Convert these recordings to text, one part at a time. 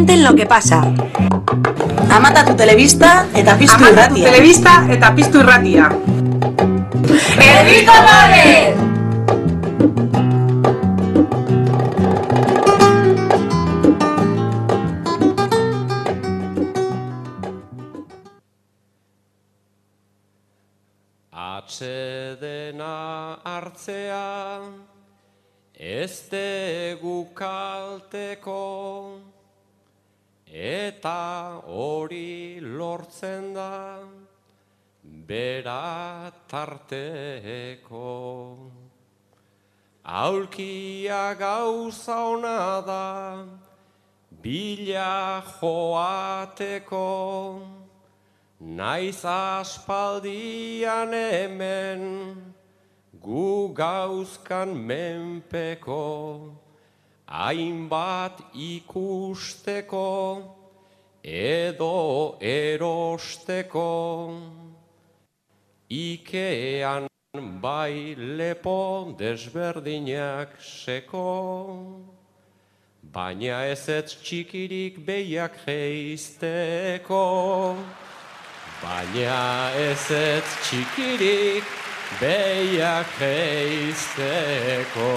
cuenten lo que pasa. Amata tu telebista eta piztu Amata tu irratia. telebista eta piztu irratia. ¡Herriko Lore! Atxedena hartzea ez degu kalteko eta hori lortzen da bera tarteko. Aulkia gauza ona da bila joateko Naiz aspaldian hemen gu gauzkan menpeko, hainbat ikusteko edo erosteko. Ikean bai lepo desberdinak seko, baina ez ez txikirik behiak geizteko. Baina ez ez txikirik behiak geizteko.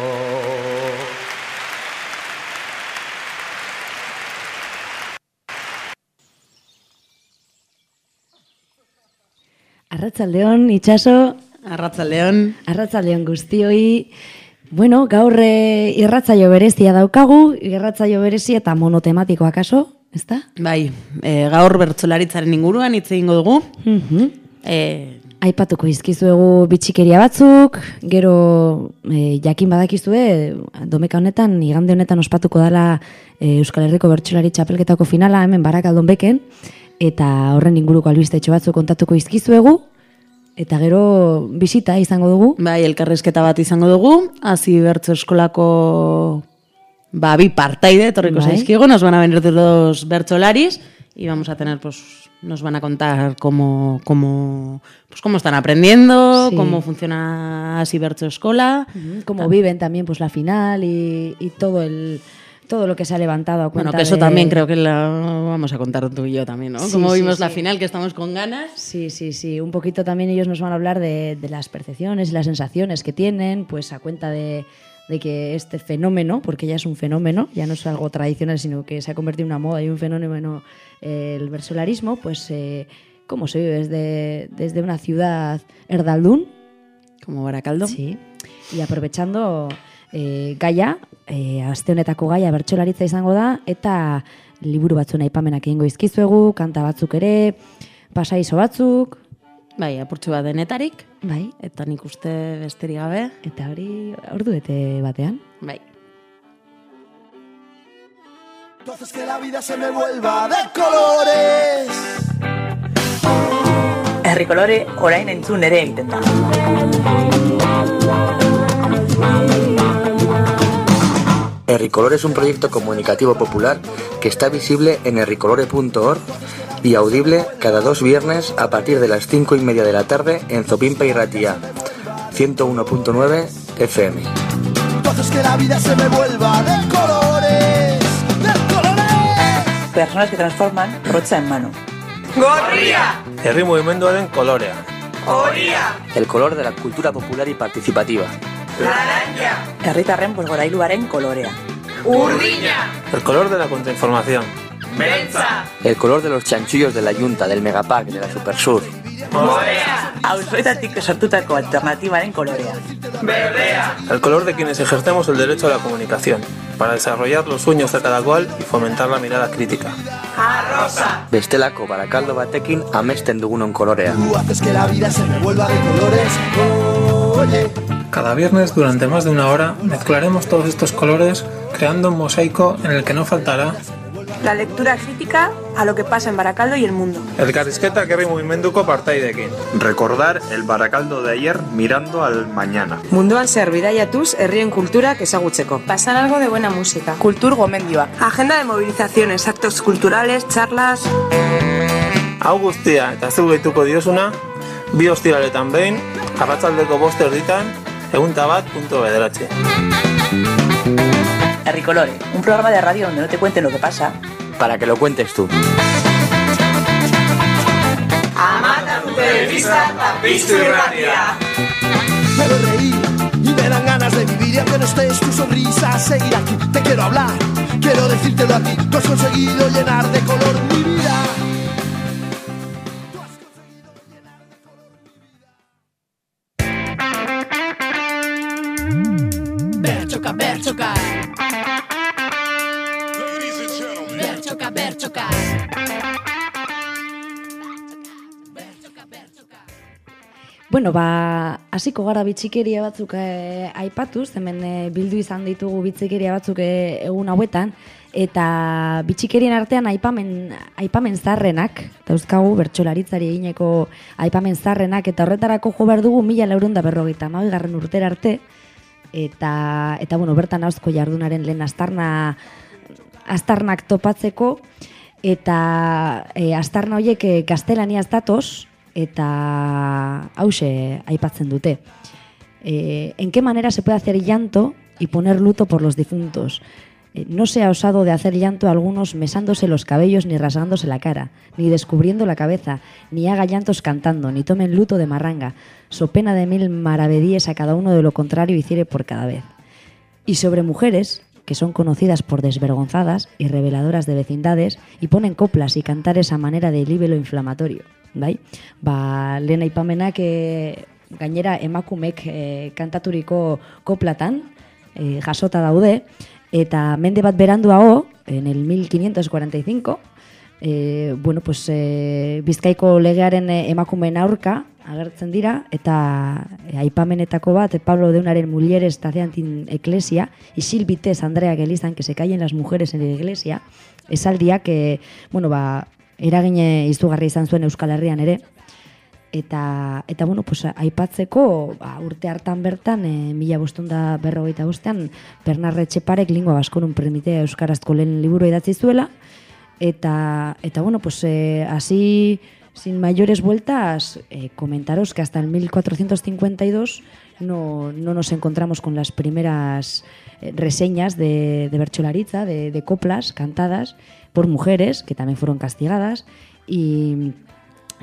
Arratzaldeon, itxaso, Arratzaldeon. arratzaldeon guztioi. Bueno, gaur eh, irratzaio berezia daukagu, irratzaio berezi eta monotematiko akaso, ezta? Bai, e, gaur bertsolaritzaren inguruan hitz egingo dugu. Mhm. E, Aipatuko izkizuegu bitxikeria batzuk, gero e, jakin badakizue, domeka honetan, igande honetan ospatuko dala e, Euskal Herriko Bertsolari Txapelketako finala hemen barakaldon beken, eta horren inguruko albistetxo batzuk kontatuko izkizuegu, eta gero bisita izango dugu. bai, elkarrezketa bat izango dugu. Hasi bertso eskolako ba, bi partaide, etorriko Bai. zaizkigu, nos van a venir dos bertsolaris y vamos a tener, pues, nos van a contar cómo, cómo, pues, cómo están aprendiendo, Sí. cómo funciona así bertso escola. Cómo viven también pues la final y, y todo el todo lo que se ha levantado a cuenta Bueno, que eso de- también creo que lo vamos a contar tú y yo también, ¿no? Sí, Como sí, vimos la sí. final, que estamos con ganas. Sí, sí, sí. Un poquito también ellos nos van a hablar de, de las percepciones y las sensaciones que tienen, pues a cuenta de, de que este fenómeno, porque ya es un fenómeno, ya no es algo tradicional, sino que se ha convertido en una moda y un fenómeno, eh, el versolarismo, pues eh, cómo se vive desde, desde una ciudad erdaldún, Como Baracaldo. Sí. Y aprovechando eh, gaia, eh, aste honetako gaia bertsolaritza izango da, eta liburu batzuen aipamenak egingo izkizuegu, kanta batzuk ere, pasaizo batzuk, Bai, apurtxo bat denetarik, bai, eta nik uste besterik gabe. eta hori ordu bete batean. Bai. Entonces que la vida se me vuelva de colores. Herrikolore orain entzun ere egiten da. Herricolor es un proyecto comunicativo popular que está visible en herricolore.org y audible cada dos viernes a partir de las 5 y media de la tarde en Zopimpa y Ratía, 101.9 FM. Entonces que la vida se me vuelva de colores. De colores. Personas que transforman rotza en mano. Herri mugimenduaren kolorea. El color de la cultura popular y participativa. Herritarren bosgorailuaren kolorea. El color de la contrainformación. El color de los chanchullos de la Junta, del Megapack, de la Supersur. Auzoetatik sortutako alternatibaren kolorea. El color de quienes ejercemos el derecho a la comunicación, para desarrollar los sueños de cada cual y fomentar la mirada crítica. Bestelako barakaldo batekin amesten dugunon kolorea. Tú haces que la vida se me vuelva de colores. Oye. Cada viernes, durante más de una hora, mezclaremos todos estos colores creando un mosaico en el que no faltará La lectura crítica a lo que pasa en Baracaldo y el mundo. elkarrizketak herri mugimenduko partaidekin. Recordar el Baracaldo de ayer mirando al mañana. Munduan zer bidaiatuz herrien kulturak ezagutzeko. Pasar algo de buena música. Kultur gomendioa. Agenda de movilizaciones, actos culturales, charlas. Hau guztia eta zeu gehituko diosuna, bi ostiraletan behin, arratzaldeko boste erditan, egunta bat punto bederatzi. Herricolore, un programa de radio donde no te cuenten lo que pasa, para que lo cuentes tú. Quiero reír y me dan ganas de vivir y aunque no estés tu sonrisa seguir aquí. Te quiero hablar, quiero decírtelo a ti. Tú has conseguido llenar de color mi vida. Bertxoka, bertxoka. Bertxoka, bertxoka. Bueno, ba, hasiko gara bitxikeria batzuk eh, aipatuz, hemen eh, bildu izan ditugu bitxikeria batzuk eh, egun hauetan, eta bitxikerien artean aipamen, aipamen zarrenak, dauzkagu bertsolaritzari egineko aipamen zarrenak, eta horretarako jo behar dugu mila laurunda berrogeita garren urtera arte, eta, eta bueno, bertan hauzko jardunaren lehen astarna, astarnak topatzeko, eta e, astarna horiek e, gaztelaniaz datoz, eta hause aipatzen dute. Eh, ¿En qué manera se puede hacer llanto y poner luto por los difuntos? Eh, no se ha osado de hacer llanto a algunos mesándose los cabellos ni rasgándose la cara, ni descubriendo la cabeza, ni haga llantos cantando, ni tomen luto de marranga, so pena de mil maravedíes a cada uno de lo contrario hiciere por cada vez. Y sobre mujeres, que son conocidas por desvergonzadas y reveladoras de vecindades, y ponen coplas y cantares a manera de libelo inflamatorio. Bai? Ba, lehen aipamenak e, gainera emakumek e, kantaturiko koplatan e, jasota daude, eta mende bat beranduago, en el 1545, e, bueno, pues, e, bizkaiko legearen e, emakumeen aurka agertzen dira, eta e, aipamenetako bat, Pablo Deunaren mulieres taceantin eklesia, isil bitez Andrea Gelizan, que se callen las mujeres en la iglesia, esaldiak, e, bueno, ba, eragine izugarri izan zuen Euskal Herrian ere, eta, eta bueno, pues, aipatzeko ba, urte hartan bertan, e, mila bostunda berrogeita bostean, Bernard Etxeparek lingua baskonun permitea Euskarazko lehen liburu idatzi zuela, eta, eta bueno, pues, e, así, sin mayores vueltas, eh, comentaros que hasta el 1452 no, no nos encontramos con las primeras eh, reseñas de, de Bercholaritza, de, de coplas cantadas por mujeres, que también fueron castigadas, y,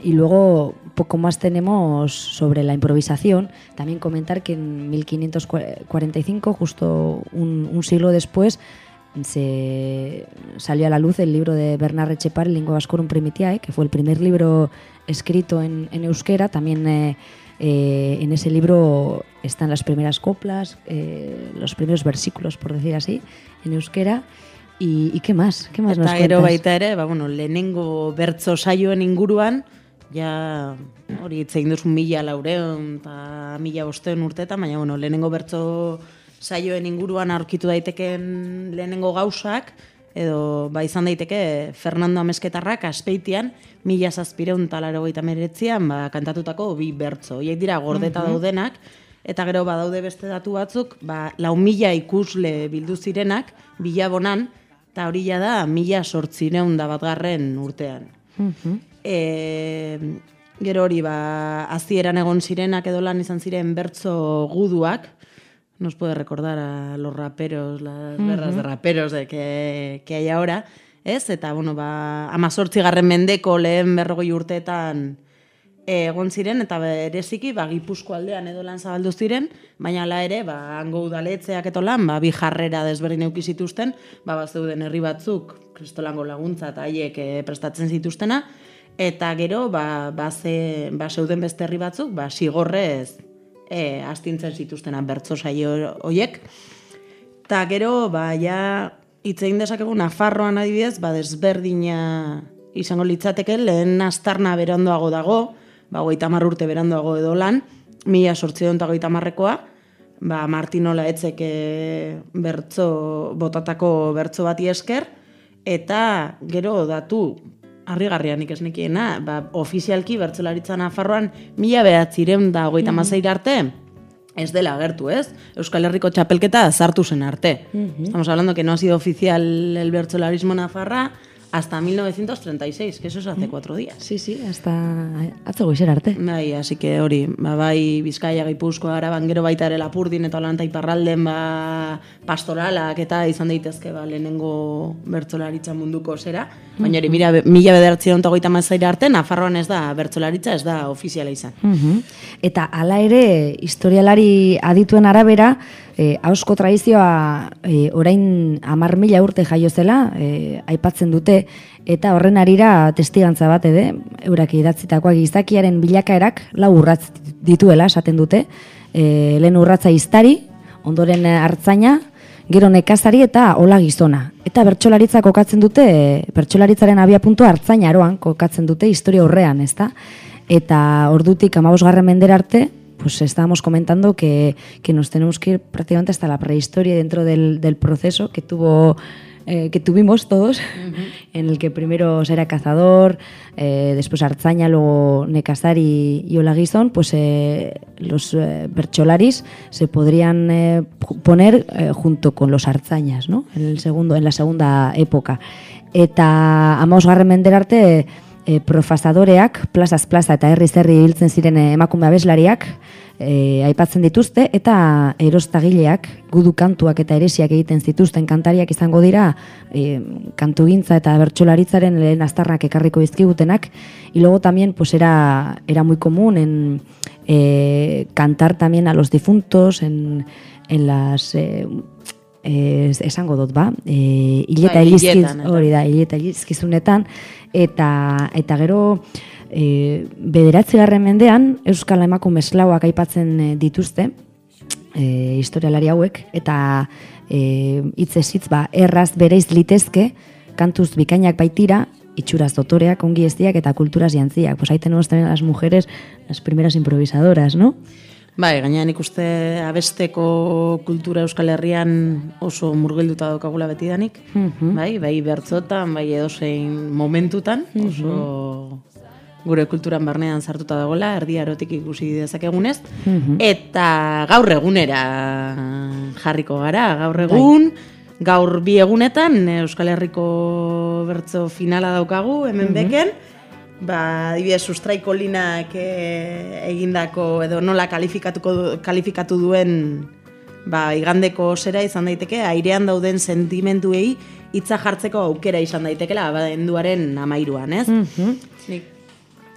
y luego poco más tenemos sobre la improvisación. También comentar que en 1545, justo un, un siglo después, se salió a la luz el libro de Bernard Etxepar, Lingua Vascorum Primitiae, que fue el primer libro escrito en, en euskera. También eh, eh, en ese libro están las primeras coplas, eh, los primeros versículos, por decir así, en euskera. Y, y qué más? ¿Qué más nos Eta gero cuentas? baita ere, ba, bueno, lehenengo saioen inguruan, ja hori itzein duzu mila laureun eta mila bosteun urteetan, baina bueno, lehenengo bertzo saioen inguruan aurkitu daiteken lehenengo gauzak, edo ba izan daiteke Fernando Amesketarrak aspeitian mila zazpireun talaro gaita meretzian ba, kantatutako bi bertzo. Horiek dira gordeta Mhm. daudenak, eta gero badaude beste datu batzuk, ba, lau mila ikusle bildu zirenak, bilabonan, eta hori da mila sortzireun da batgarren urtean. Mhm. E, gero hori, ba, azieran egon zirenak edo lan izan ziren bertzo guduak, nos puede recordar a los raperos, las guerras de Ujú. raperos de que, que hay ahora, ez? Eta, bueno, ba, amazortzi garren mendeko lehen berrogoi urteetan egon ziren, eta bereziki, ba, gipuzko aldean edo lan zabaldu ziren, baina la ere, ba, hango udaletzeak eto lan, ba, bi jarrera desberdin euki zituzten, ba, bazeuden herri batzuk, kristolango laguntza eta haiek eh, prestatzen zituztena, eta gero, ba, ba, ze, ba, zeuden beste herri batzuk, ba, sigorrez e, astintzen zituztena bertso saio hoiek. Ta gero, ba, ja, itzein dezakegu Nafarroan adibidez, ba, desberdina izango litzateke, lehen astarna berandoago dago, ba, goita urte berandoago edo lan, mila sortzion eta goita marrekoa, ba, Martinola etzeke bertzo, botatako bertzo bati esker, eta gero datu harrigarria nik ez nekiena, ba, ofizialki bertzolaritza Nafarroan mila behatzireun da hogeita mm arte, ez dela agertu, ez? Euskal Herriko txapelketa sartu zen arte. Mhm. Estamos hablando que no ha sido oficial el bertzolarismo nafarra hasta 1936, que eso es hace cuatro días. Sí, sí, hasta atzo goizera arte. Bai, así que hori, ba, bai, Bizkaia, Gipuzkoa, Araban, gero baita ere Lapurdin eta Olanta iparralden ba, pastoralak eta izan daitezke ba, lehenengo bertzolaritza munduko zera. Baina hori, mira, be- mila bederatzion eta goita mazaira arte, Nafarroan ez da bertzolaritza, ez da ofiziala izan. Mhm. Eta hala ere, historialari adituen arabera, e, hausko tradizioa e, orain amar mila urte jaio zela, e, aipatzen dute, eta horren arira testigantza bat ede, eurak idatzitakoak gizakiaren bilakaerak lau urratz dituela, esaten dute, e, lehen urratza iztari, ondoren hartzaina, gero nekazari eta hola gizona. Eta bertsolaritza kokatzen dute, e, bertsolaritzaren abiapuntua hartzaina aroan kokatzen dute historia horrean, ezta? Eta ordutik amabosgarren mendera arte, pues estábamos comentando que, que nos tenemos que ir prácticamente hasta la prehistoria dentro del, del proceso que tuvo eh, que tuvimos todos, en el que primero era cazador, eh, después Arzaña, luego Necasari y Olaguizón, pues eh, los bercholaris se podrían poner junto con los Arzañas, ¿no? En, el segundo, en la segunda época. Eta amazgarren mender arte, e, profasadoreak, plazaz plaza eta herri zerri hiltzen ziren eh, emakume abeslariak, e, aipatzen dituzte, eta erostagileak, gudu kantuak eta eresiak egiten zituzten kantariak izango dira, e, kantugintza eta bertsolaritzaren lehen aztarnak ekarriko izkigutenak, y luego también pues era, era muy común en eh, cantar también a los difuntos en, en las... Eh, eh, esango dut ba, eh, hileta eta. hori da, hileta ilizkizunetan, eta, eta gero e, bederatzigarren mendean Euskal Emakume eslauak aipatzen eh, dituzte, e, historialari hauek, eta e, hitzez hitz ba, erraz bereiz litezke, kantuz bikainak baitira, itxuraz dotoreak, ongi eztiak eta kulturaz jantziak. Pues ahí tenemos también las mujeres, las primeras improvisadoras, ¿no? Bai, gaina nik uste abesteko kultura Euskal Herrian oso murgilduta daukagula betidanik. Mhm. Bai, bai bertzotan, bai edozein momentutan, oso gure kulturan barnean sartuta dagoela, erdi arotik ikusi dezakegunez. Mhm. Eta gaur egunera jarriko gara, gaur egun, gaur bi egunetan Euskal Herriko bertzo finala daukagu, hemen Mhm. beken, ba, adibidez, sustraiko linak eh, egindako, edo nola kalifikatuko, kalifikatu duen ba, igandeko zera izan daiteke, airean dauden sentimenduei hitza jartzeko aukera izan daitekela, ba, enduaren amairuan, ez? Mhm. Nik,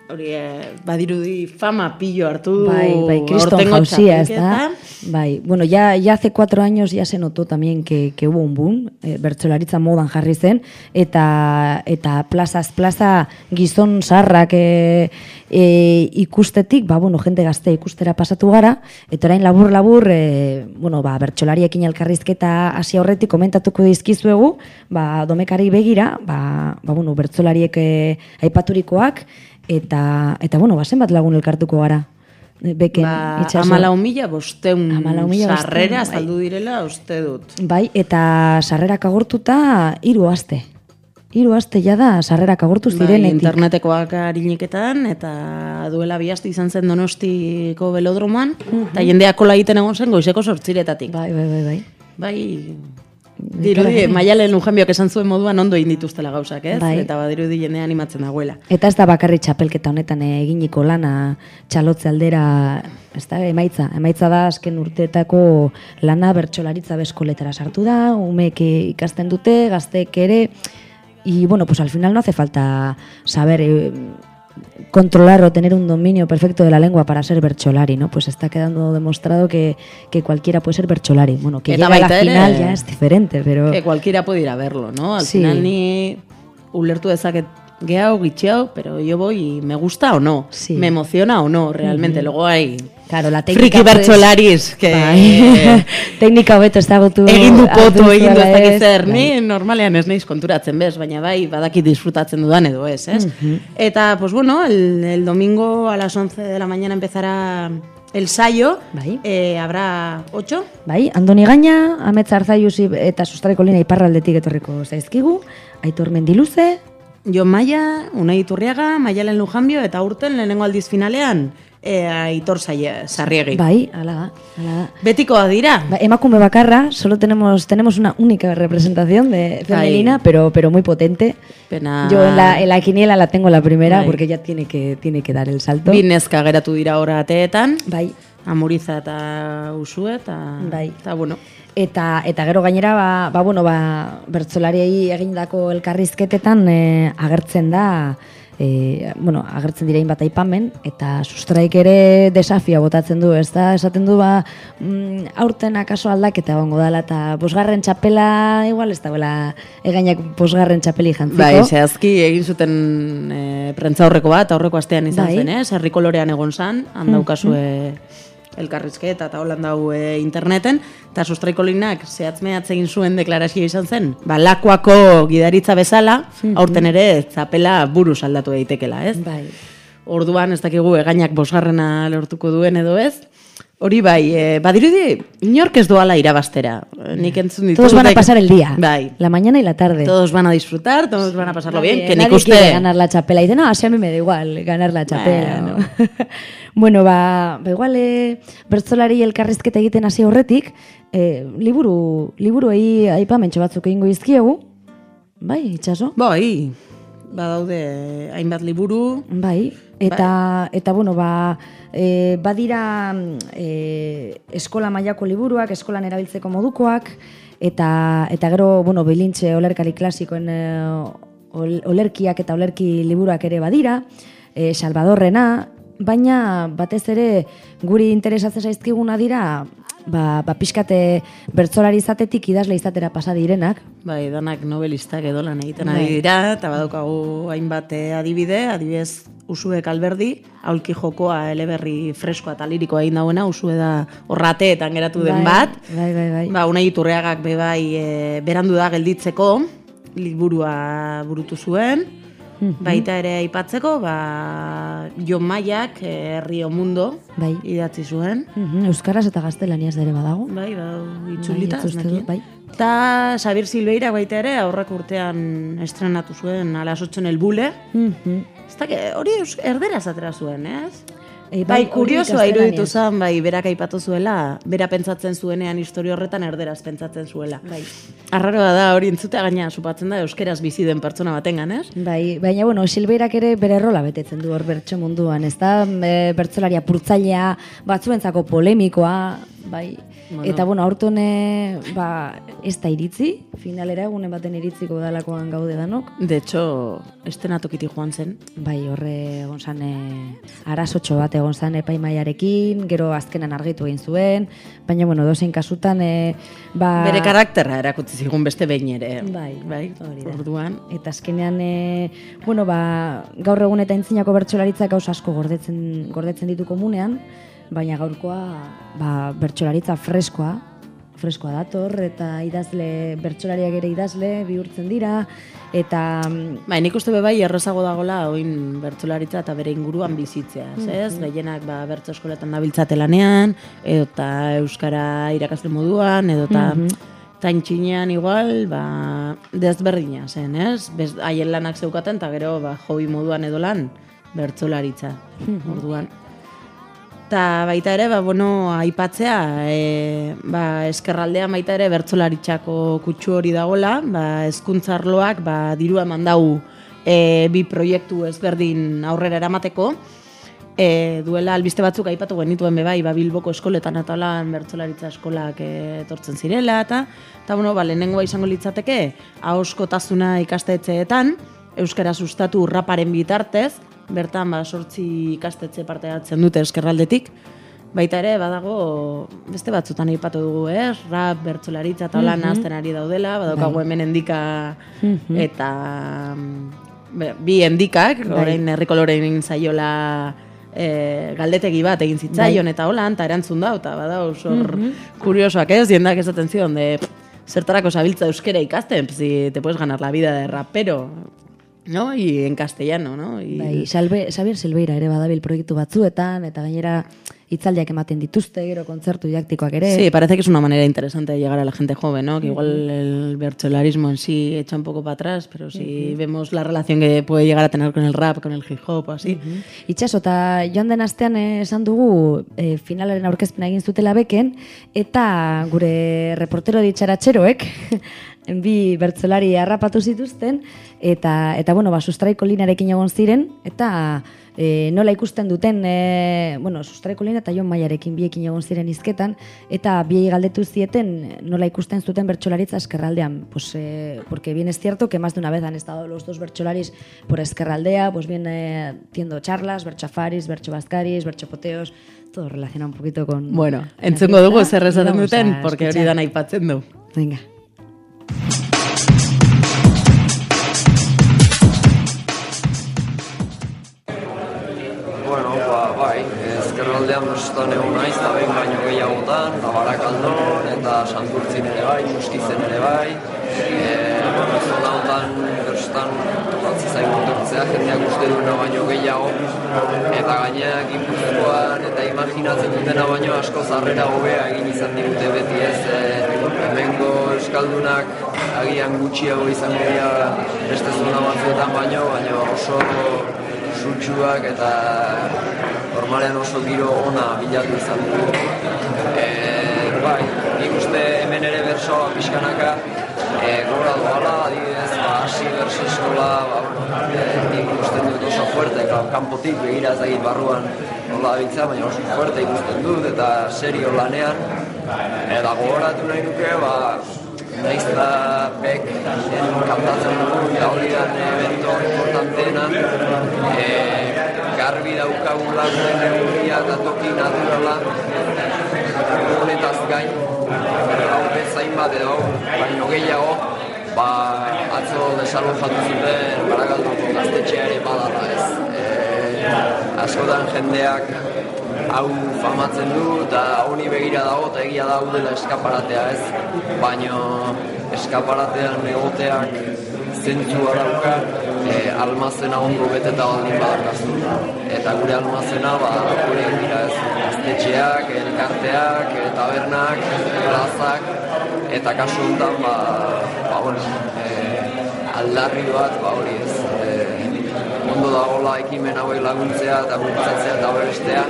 hori, eh, badirudi fama pillo hartu Bai, bai, ez da? txapelketa. Bai, bueno, ya, ya hace cuatro años ya se notó también que, que hubo un boom, eh, bertsolaritza modan jarri zen, eta, eta plazaz plaza gizon zarrak e, e, ikustetik, ba, bueno, jende gazte ikustera pasatu gara, eta orain labur-labur, e, bueno, ba, bertsolariekin elkarrizketa hasi aurretik komentatuko dizkizuegu, ba, domekari begira, ba, ba bueno, bertsolariek e, aipaturikoak, eta, eta bueno, ba, zenbat lagun elkartuko gara. Beken, Ba, itxaso- amalau mila bosteun Amalau mila sarrera bai. azaldu direla uste dut. Bai, eta sarrerak agortuta hiru aste. Hiru aste jada sarrerak agortu Bai, zirenetik. internetekoak hariniketan, eta duela bi aste izan zen donostiko belodroman, eta jendeak kola egiten egon zen goizeko sortziretatik. Bai, bai, bai, bai. Bai, dirudi, maialen lujanbiok esan zuen moduan ondo egin dituztela gauzak, ez? Bai. Eta badirudi jende animatzen dagoela. Eta ez da bakarri txapelketa honetan eginiko lana txalotze aldera, ez da, emaitza. Emaitza da azken urteetako lana bertsolaritza beskoletara sartu da, umeek ikasten dute, gazteek ere, y bueno, pues al final no hace falta saber eh, controlar o tener un dominio perfecto de la lengua para ser bercholari, ¿no? Pues está quedando demostrado que, que cualquiera puede ser bercholari. Bueno, que llega a la final ya es diferente, pero... Que cualquiera puede ir a verlo, ¿no? Al Sí. final ni ulertu dezaket gehau, gitxeau, pero yo voy y me gusta o no, me emociona o no, realmente. Ujú. Luego hay Claro, la técnica... friki pues, bertsolaris, que bai. teknika hobeto ezagutu... egin du alduzu egin du ez dakit ez. zer, Bai. ni normalean ez naiz konturatzen bez, baina bai, badakit disfrutatzen dudan edo ez, ez? Mhm. Eta, pues bueno, el, el domingo a las 11 de la mañana empezará el sayo, eh, habrá 8, Bai, Andoni Gaina, Ametz Arzaius eta Sustrareko Lina iparraldetik etorriko zaizkigu, Aitor Mendiluze, Jo Maia, Unai Iturriaga, Maialen Lujanbio, eta urten lehenengo aldiz finalean, e, Aitor Zaie- Sarriegi. Bai, ala da, ala da. Betikoa dira. Ba, emakume bakarra, solo tenemos, tenemos una única representación de femenina, Bai. pero, pero muy potente. Pena... Yo en la, en la quiniela la tengo la primera Bai. porque ya tiene que, tiene que dar el salto. Bi neska geratu dira ora ateetan. Bai. Amuriza eta Usue eta... Bai. Eta bueno. Eta, eta gero gainera, ba, ba, bueno, ba, bertzolariei egindako elkarrizketetan eh, agertzen da, eh, bueno, agertzen direin bat aipamen, eta sustraik ere desafia botatzen du, ez da, esaten du, ba, mm, aurten akaso aldaketa gongo dala, eta bosgarren txapela, igual ez dagoela, egainak bosgarren txapeli jantziko. Bai, zehazki egin zuten e, prentza horreko bat, aurreko astean izan Bai. zen, ez? Herri kolorean egon zan, handaukazue elkarrizketa eta holan dau e, interneten, eta sustraikolinak zehatz mehatz egin zuen deklarazio izan zen, ba, lakuako gidaritza bezala, aurten ere zapela buruz aldatu daitekela, ez? Bai. Orduan, ez dakigu egainak bosgarrena lortuko duen edo ez, Hori bai, e, badirudi, inork ez doala irabastera. Nik entzun ditut. Todos van a pasar el día. Bai. La mañana y la tarde. Todos van a disfrutar, todos van a pasarlo Nadie- bien, que nik nadie uste... quiere ganar la chapela. Y dice, no, así a mí me da igual ganar la chapela. Bueno. ¿no? bueno, ba, ba igual eh, bertzolari elkarrizketa egiten hasi horretik, eh, liburu, liburuei aipamentxo batzuk egingo izkiegu, bai, itxaso? Bai, badaude hainbat liburu. Bai, eta, eta bueno, ba, e, badira e, eskola mailako liburuak, eskolan erabiltzeko modukoak, eta, eta gero, bueno, bilintxe olerkari klasikoen e, ol, olerkiak eta olerki liburuak ere badira, e, Salvadorrena, baina batez ere guri interesatzen zaizkiguna dira, ba, ba pixkate bertzolari izatetik idazle izatera pasa direnak, Bai, danak novelistak edo lan egiten Bai. ari dira, eta badaukagu hainbat eh, adibide, adibidez Usuek alberdi, aulki jokoa eleberri freskoa eta lirikoa egin dauena, Usue da horrateetan geratu den Bai, bat. Bai, bai, bai. Ba, unai iturreagak be bai e, berandu da gelditzeko, liburua burutu zuen. Baita ere aipatzeko, ba, Jon Maiak, eh, Herrio Mundo, Bai. idatzi zuen. Euskaraz eta gaztelaniaz ere badago. Bai, itzulita, Bai, ez dut, nekien. bai. Eta Xabier Silveira baita ere aurrek urtean estrenatu zuen alasotzen helbule. Mhm. Ez dakit, hori eus- erderaz atera zuen, ez? E, Bai, hori kuriosoa iruditu zen, bai, berak aipatu zuela, bera pentsatzen zuenean historia horretan erderaz pentsatzen zuela. Bai. Arraroa da hori entzutea gaina supatzen da euskeraz bizi den pertsona batengan, ez? Bai, baina bueno, Silbeirak ere bere rola betetzen du hor bertso munduan, ez da? E, bertzolaria purtzailea, batzuentzako polemikoa, bai. Bueno. Eta bueno, aurton ba, ez da iritzi, finalera egunen baten iritziko dalakoan gaude danok. De hecho, estenatokiti joan zen. Bai, horre egon zan e, arazotxo bat egon zan epaimaiarekin, gero azkenan argitu egin zuen, baina bueno, dozein kasutan e, ba... Bere karakterra erakutsi zigun beste behin ere. Bai, bai, hori da. orduan. Eta azkenean, e, bueno, ba, gaur egun eta intzinako bertsolaritzak gauza asko gordetzen, gordetzen ditu komunean, baina gaurkoa ba, bertsolaritza freskoa, freskoa dator, eta idazle, bertsolariak ere idazle bihurtzen dira, eta mm, Bai, nik uste bai errazago dagola oin bertsolaritza eta bere inguruan bizitzea, ez? Gehienak ba bertso eskoletan dabiltzate lanean, edo eta euskara irakasle moduan, edo eta Mhm. taintxinean igual, ba, desberdina zen, ez? Bez, haien lanak zeukaten, eta gero, ba, hobi moduan edo lan, bertsolaritza, orduan. Eta baita ere, ba, bueno, aipatzea, e, ba, eskerraldean baita ere bertsolaritzako kutsu hori dagola, ba, ezkuntzarloak ba, dirua eman dau e, bi proiektu ezberdin aurrera eramateko, e, duela albiste batzuk aipatu genituen bebai, ba, Bilboko eskoletan eta lan bertsolaritza eskolak e, etortzen zirela, eta, eta bueno, ba, lehenengoa izango litzateke, ahoskotasuna ikastetxeetan, euskara sustatu raparen bitartez, bertan ba, sortzi ikastetxe parte hartzen dute eskerraldetik, Baita ere, badago, beste batzutan aipatu dugu, ez? Rap, bertsolaritza eta hola Mhm. nahazten ari daudela, badaukagu Bai. hemen endika Mhm. eta mm, bi endikak, Bai. orain herrikolorein zaiola e, galdetegi bat egin zitzaion eta hola, eta erantzun da, eta bada hor Mhm. kuriosoak ez, jendak esaten zion, de, "Pff, zertarako zabiltza euskera ikasten, si te puedes ganar la vida de rapero. ¿No? Y en castellano, ¿no? Y... Bai, Salve, Xavier Silveira ere badabil proiektu batzuetan, eta gainera hitzaldiak ematen dituzte, gero kontzertu didaktikoak ere. Sí, parece que es una manera interesante de llegar a la gente joven, ¿no? Que igual el bercholarismo en sí echa un poco para atrás, pero si vemos la relación que puede llegar a tener con el rap, con el hip hop, así. Itxaso, eta joan den astean esan dugu e, finalaren aurkezpena egin zutela beken, eta gure reportero ditxaratxeroek, bi bertzelari harrapatu zituzten, eta, eta bueno, ba, sustraiko linarekin egon ziren, eta e, nola ikusten duten, e, bueno, sustraiko lina eta Jon Maiarekin biekin egon ziren izketan, eta biei galdetu zieten nola ikusten zuten bertsolaritza eskerraldean, pues, e, porque bien es cierto que más de una vez han estado los dos bertsolaris por eskerraldea, pues bien eh, haciendo charlas, bertxafaris, bertxobazkaris, bertxopoteos, todo relacionado un poquito con... Bueno, entzungo dugu zer esaten duten, porque hori escuchar. da aipatzen du. Venga. Eta behin baino gehiagotan, eta barakaldon, eta santurtzin ere bai, muskizen ere bai. E, zona honetan bersetan batzi zaigu etortzea, jendeak uste duena baino gehiago, eta gainera gipuzkoan, eta imaginatzen dutena baino asko zarrera hobea egin izan digute beti ez, e, hemengo euskaldunak agian gutxiago izango dira beste zona batzuetan baino, baino oso sutsuak eta normalean oso giro ona bilatu izan dugu. E, bai, nik uste hemen ere bersoa pixkanaka e, gora doala, adibidez, ba, hasi berso eskola, ba, e, nik uste dut oso fuerte, ka, kanpotik begira ez dakit barruan nola biltza, baina oso fuerte ikusten dut eta serio lanean. Eta gogoratu nahi nuke, ba, Naiz eta en kantatzen dugu eta hori da evento importanteena e, garbi daukagun lagun neurria eta toki naturala. Honetaz gain hau bezain bat edo baino gehiago ba, atzo desalojatu zuten barakaldoko gaztetxea ere badala ez? E, askotan jendeak hau famatzen du eta honi begira dago eta egia da dela eskaparatea ez? Baino eskaparatean egoteak zentzua dauka e, almazena ondo beteta baldin badakazu eta gure almazena ba horiek dira ez gaztetxeak, elkarteak, e, tabernak, plazak eta kasu honetan ba, ba bueno, e, aldarri bat ba hori ez e, ondo dagola ekimen hauek laguntzea eta bultzatzea eta bestea,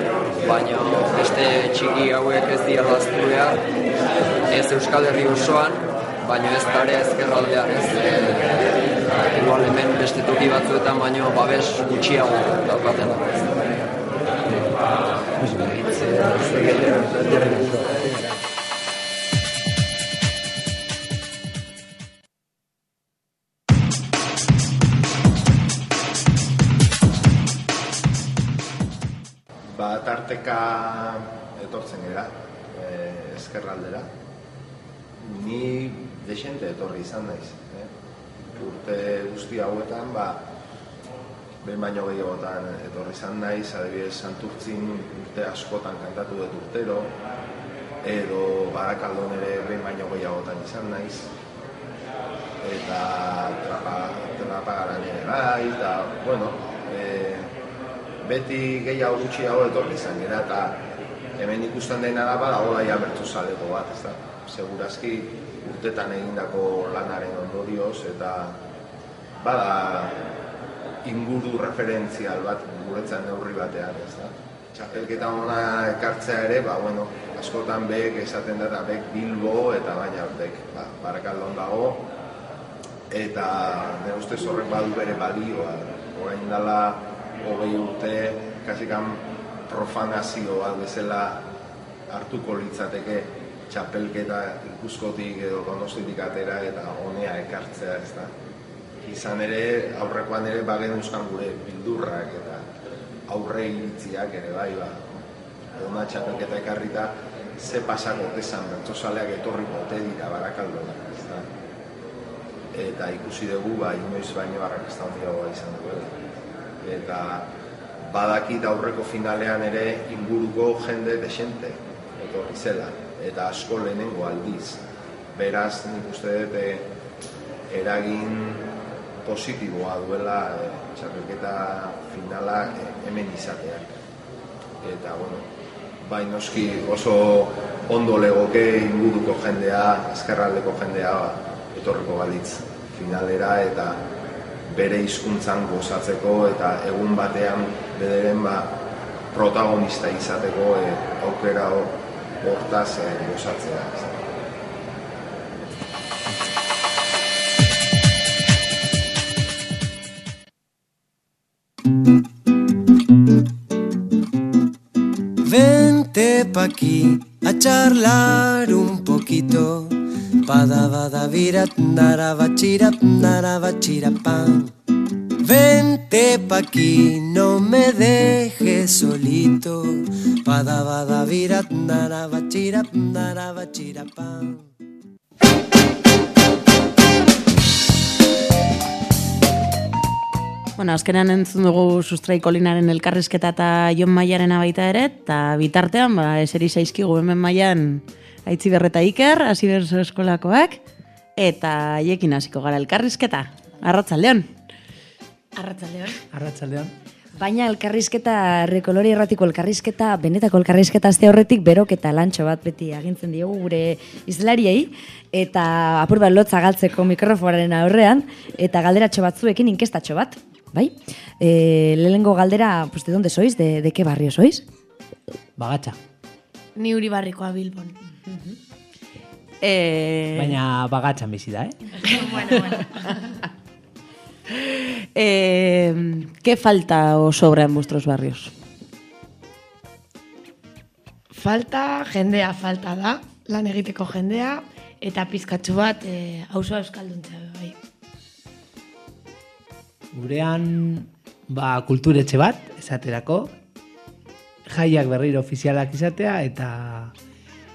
baina beste txiki hauek ez dira laztu behar, ez Euskal Herri osoan, baina ez tarea ezkerraldean ez. Igual hemen beste toki batzuetan baino babes gutxiago daukaten. Ba, tarteka etortzen gara, e, ezkerraldera. Ni desente etorri izan naiz. Eh? Urte guzti hauetan, ba, behin baino gehiagotan etorri izan naiz, adibidez Santurtzin urte askotan kantatu dut urtero, edo Barakaldon ere behin baino gehiagotan izan naiz, eta trapa, trapagaran ere bai, eta, bueno, e, beti gehiago gutxiago etorri izan gara, eta hemen ikusten dena da badagoela ja bertso zaleko bat, ez da? Segurazki urtetan egindako lanaren ondorioz, eta bada inguru referentzial bat guretzan neurri batean, ez da? Txapelketa ona ekartzea ere, ba, bueno, askotan bek esaten da, bek Bilbo, eta baina bek, ba, barakaldon dago, eta nire ustez horrek badu bere balioa. Orain dela hogei urte, kasikan profanazioa bezala hartuko litzateke txapelketa ikuskotik edo donostitik atera eta honea ekartzea ez da. Izan ere, aurrekoan ere bagen euskan gure bildurrak eta aurre iritziak ere bai ba. Ona txapelketa ekarrita ze pasako desan bertsozaleak etorri bote dira barakaldona, ez da. Eta ikusi dugu, ba, inoiz baino arrakasta handiagoa izan duela eta badakit aurreko finalean ere inguruko jende desente etorri zela eta asko lehenengo aldiz beraz nik uste dut eh, eragin positiboa duela e, txapelketa finala e, hemen izateak. Eta, bueno, bai noski oso ondo legoke inguruko jendea, ezkerraldeko jendea etorriko balitz finalera eta bere hizkuntzan gozatzeko eta egun batean bederen ba, protagonista izateko e, aukera hortaz e, gozatzea. Vente pa' aquí a charlar un poquito. Pada bada virat nara bachira nara bachira pam. Vente pa' aquí, no me dejes solito. Pada bada virat nara bachira nara bachira pam. Bueno, azkenean entzun dugu sustraiko linaren elkarrizketa eta Jon Maiaren baita ere, eta bitartean, ba, eseri zaizkigu hemen maian aitzi berreta iker, hasi berzo eskolakoak, eta haiekin hasiko gara elkarrizketa. Arratzaldeon. Arratzaldeon. Arratzaldeon. Baina elkarrizketa, rekolori erratiko elkarrizketa, benetako elkarrizketa azte horretik berok eta lantxo bat beti agintzen diogu gure izlariei, eta apur bat lotza galtzeko mikrofonaren aurrean, eta galderatxo batzuekin inkestatxo bat, bai? E, lehengo galdera, pues, de donde sois? De, de qué barrio sois? Bagatxa. Ni uri barrikoa Bilbon. Eh... Baina bagatxan bizi da, eh? bueno, bueno. Eh, ¿Qué falta o sobra en vuestros barrios? Falta, jendea falta da, lan egiteko jendea, eta pizkatxu bat e, auzoa euskalduntzea bai. Gurean, ba, kulturetxe bat, esaterako, jaiak berriro ofizialak izatea, eta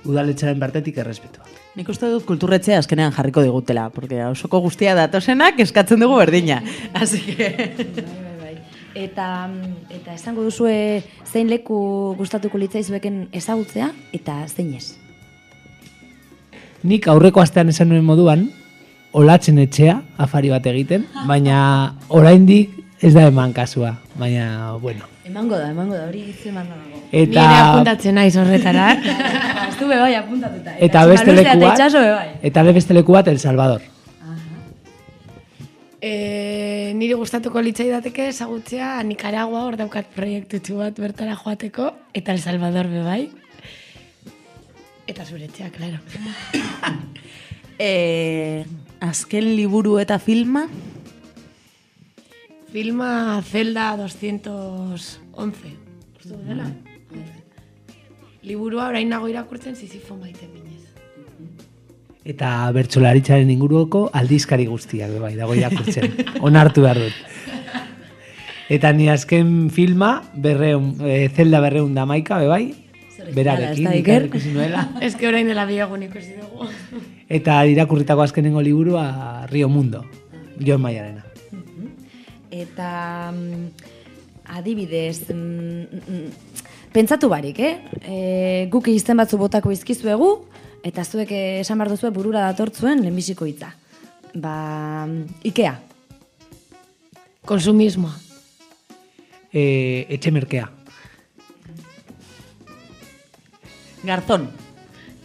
udaletxaren bertetik errespetua. Nik uste dut kulturretzea azkenean jarriko digutela, porque osoko guztia datosenak eskatzen dugu berdina. Así que... Bai, bai, Eta, eta esango duzue zein leku gustatuko litzaizueken ezagutzea eta zein ez. Nik aurreko astean esan nuen moduan, olatzen etxea, afari bat egiten, baina oraindik ez da eman kasua, baina, bueno. Emango da, emango da, hori hitz eman dago. Eta... Nire apuntatzen naiz horretara. Ez du bai apuntatuta. Eta beste leku bat, bai. eta beste leku bat El Salvador. E, niri gustatuko litzai dateke ezagutzea Nicaragua hor daukat proiektutxu bat bertara joateko, eta El Salvador be bai. Eta zuretzea, claro. eh, azken liburu eta filma? Filma Zelda 211. Uste du dela? Liburua orain nago irakurtzen Sisifo maite minez. Eta bertsolaritzaren inguruko aldizkari guztiak, bai, dago irakurtzen. Onartu behar dut. Eta ni azken filma, berreun, e, Zelda berreun da maika, bai, berarekin, ikusi nuela. Ez que orain dela biagun ikusi dugu. Eta irakurritako azkenengo liburua Rio Mundo, Jon Maiarena. Eta mm, adibidez, mm, mm, pentsatu barik, eh? E, guk izten batzu botako izkizuegu, eta zuek esan behar duzue burura datortzuen lehenbiziko hitza. Ba, Ikea. Konsumismoa. E, etxe merkea. Garzón.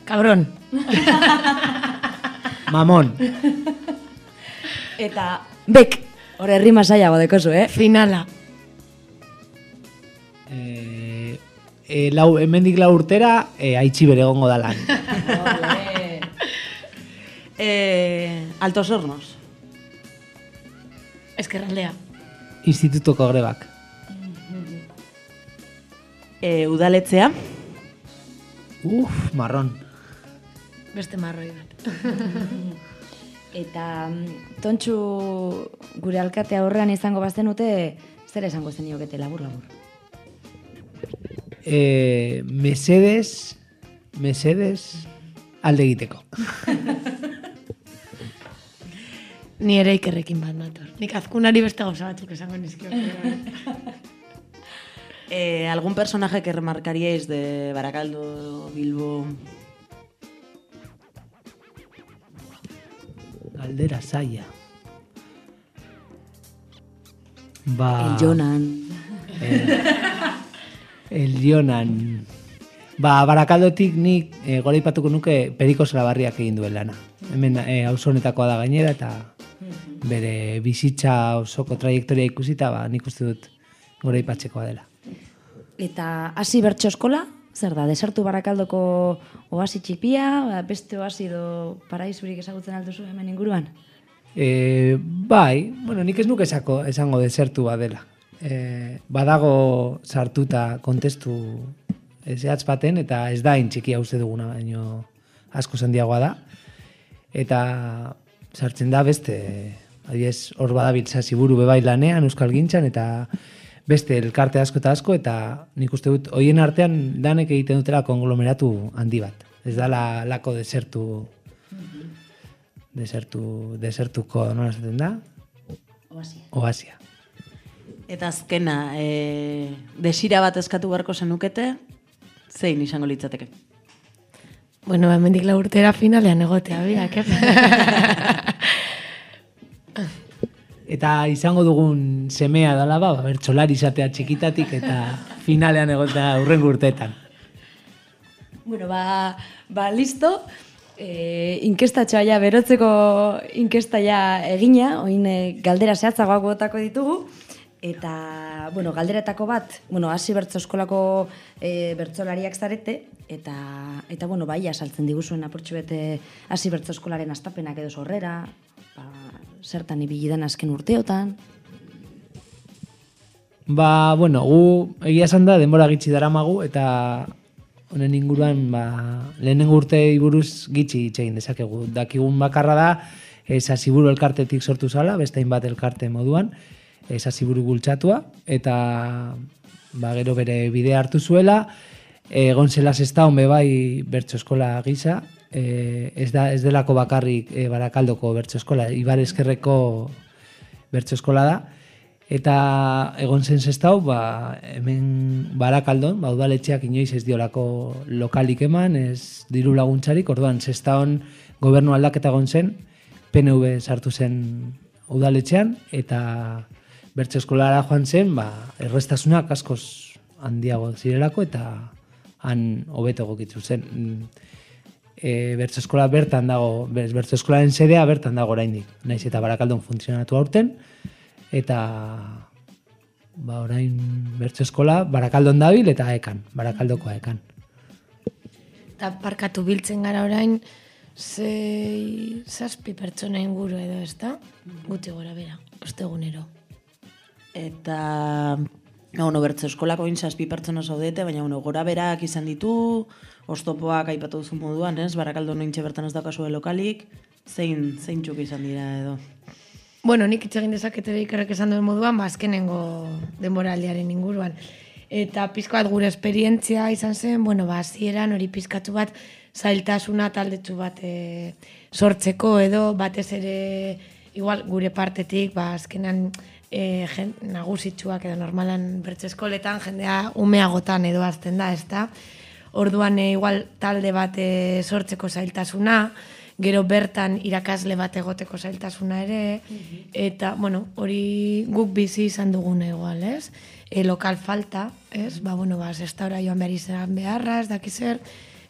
Cabrón. Mamon. Eta bek, hori herri masaiago dekozu, eh? Finala. E, e, lau, hemendik lau urtera, e, haitxi bere gongo da lan. eh, Altos Hornos. Eskerraldea. Institutoko grebak. Eh, udaletzea. Uf, marron. Beste marroi bat. Eta mm, tontxu gure alkate aurrean izango bazten dute zer esango zeniokete labur labur. E, mesedes, mesedes, alde egiteko. Ni ere ikerrekin bat nator. Nik azkunari beste gauza batzuk esango nizkio. Eh, ¿Algún personaje que remarcaríais de Baracaldo, Bilbo? Galdera zaila. Ba, El Jonan. El Jonan. Ba, barakaldotik nik e, gora ipatuko nuke periko salabarriak egin duen lana. Hemen e, honetakoa da gainera eta bere bizitza osoko trajektoria ikusita, ba, nik uste dut gora ipatzekoa dela. Eta hasi bertso eskola, zer da, desertu barakaldoko oasi txipia, ba, beste oasi do paraisurik ezagutzen alduzu hemen inguruan? E, bai, bueno, nik ez nuke esako, esango desertu dela. E, badago sartuta kontestu zehatz baten, eta ez da hain txikia uste duguna, baino asko zandiagoa da. Eta sartzen da beste, adiez, hor badabiltza ziburu bebai lanean, euskal gintzan, eta beste elkarte asko eta asko, eta nik uste dut, hoien artean danek egiten dutela konglomeratu handi bat. Ez da la, lako desertu, desertu, desertuko, nola esaten da? Oasia. Oasia. Eta azkena, e, desira bat eskatu beharko zenukete, zein izango litzateke? Bueno, hemendik lau urtera finalean egotea biak, eh? Eta izango dugun semea dala ba, bertsolari izatea txikitatik eta finalean egotea urrengo urteetan. Bueno, ba, ba listo. E, inkestatxoa ja, berotzeko inkesta ja egina, oin e, galdera zehatzagoak botako ditugu. Eta, bueno, galderetako bat, bueno, hasi bertso eskolako e, bertsolariak zarete, eta, eta bueno, bai, asaltzen diguzuen apurtxu bete hasi bertso eskolaren astapenak edo sorrera, zertan ibilidan azken urteotan. Ba, bueno, gu egia esan da denbora gitxi daramagu eta honen inguruan ba, lehenengo urte buruz gitxi itxegin dezakegu. Dakigun bakarra da, esaziburu elkartetik sortu zala, beste bat elkarte moduan, esaziburu gultzatua, eta ba, gero bere bidea hartu zuela, egon zela zesta honbe bai bertso eskola gisa, e, ez, da, ez delako bakarrik e, barakaldoko bertso eskola, ibar eskerreko bertso eskola da, eta egon zen zestau, ba, hemen barakaldon, ba, udaletxeak inoiz ez diolako lokalik eman, ez diru laguntzarik, orduan zestaon gobernu aldaketa egon zen, PNV sartu zen udaletxean, eta bertso eskolara joan zen, ba, errestasunak askoz handiago zirelako, eta han hobeto gokitzu zen. E, bertso eskola bertan dago, bertso eskolaren sedea bertan dago oraindik. Naiz eta barakaldon funtzionatu aurten, eta ba, orain bertso eskola barakaldon dabil eta ekan, barakaldoko ekan. Eta parkatu biltzen gara orain, zei, zazpi pertsona inguru edo, ez da? Guti gora bera, ostegunero. Eta, bueno, bertzo eskolako intzazpi pertsona zaudete, baina bueno, gora berak izan ditu, ostopoak aipatu duzu moduan, ez? Barakaldo nointxe bertan ez daukazue lokalik, zein, zein txuk izan dira edo. Bueno, nik itxegin dezakete ikerrek esan duen moduan, ba, azkenengo denboraldiaren inguruan. Eta pizko bat gure esperientzia izan zen, bueno, ba, zieran hori pizkatu bat zailtasuna taldetsu bat e, sortzeko edo batez ere igual gure partetik, ba, azkenan e, jen, nagusitsuak edo normalan bertze eskoletan jendea umeagotan edo azten da, ezta? Orduan e, igual talde bat e, sortzeko zailtasuna, gero bertan irakasle bat egoteko zailtasuna ere, eta, bueno, hori guk bizi izan dugune igual, ez? E, lokal falta, ez? Ba, bueno, ba, zestaura joan behar izan beharra, ez dakizer,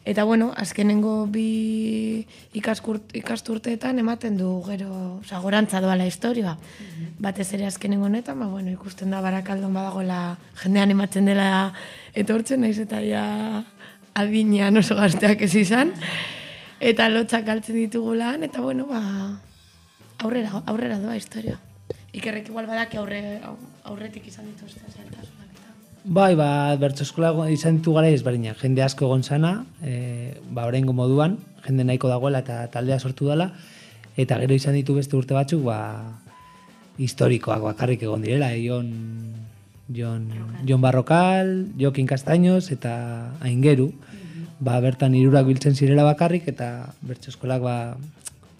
Eta bueno, azkenengo bi ikaskurt, ikasturteetan ematen du gero, oza, gorantza doala historia. Batez ere azkenengo honetan, ba, bueno, ikusten da barakaldon badagoela jendean ematen dela etortzen, naiz eta ja adinean oso gazteak ez izan. Eta lotzak galtzen ditugulan, eta bueno, ba, aurrera, aurrera doa historia. Ikerrek igual badak aurre, aurretik izan dituzte zailtasunak. Bai, ba, bertso eskola izan ditu gara ezberdinak. Jende asko egon zana, e, ba, oraingo moduan, jende nahiko dagoela eta taldea sortu dela, eta gero izan ditu beste urte batzuk, ba, historikoak bakarrik egon direla, e, Jon, Jon, Jon Barrokal, Jokin Castaños eta Aingeru, ba, bertan hirurak biltzen zirela bakarrik, eta bertso eskolak, ba,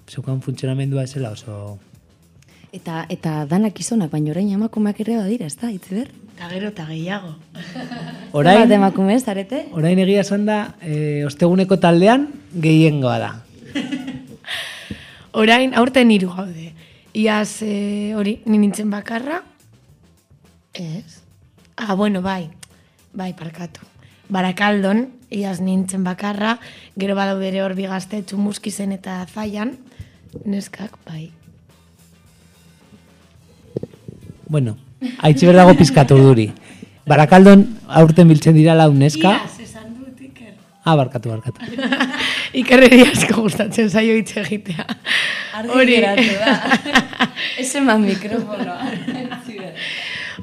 zeukan funtzionamendua esela oso... Eta, eta danak izonak, baina orain emakumeak ere badira, ez da, itziber? Eta gero eta gehiago. Orain, Zenbat emakume, zarete? Orain egia esan da, e, osteguneko taldean gehiengoa da. Orain, aurten hiru gaude. Iaz, e, hori, ni nintzen bakarra, Ez. Ah, bueno, bai. Bai, parkatu. Barakaldon, iaz nintzen bakarra, gero badaude ere hor bi gaztetxu muskizen eta zaian, neskak, bai. Bueno, haitxe berdago pizkatu duri. Barakaldon aurten biltzen dira lau neska. Iaz, esan dut, Iker. Ah, barkatu, barkatu. Ikerreri asko gustatzen zaio hitz egitea. Argi geratu da. Ez eman mikrofonoa.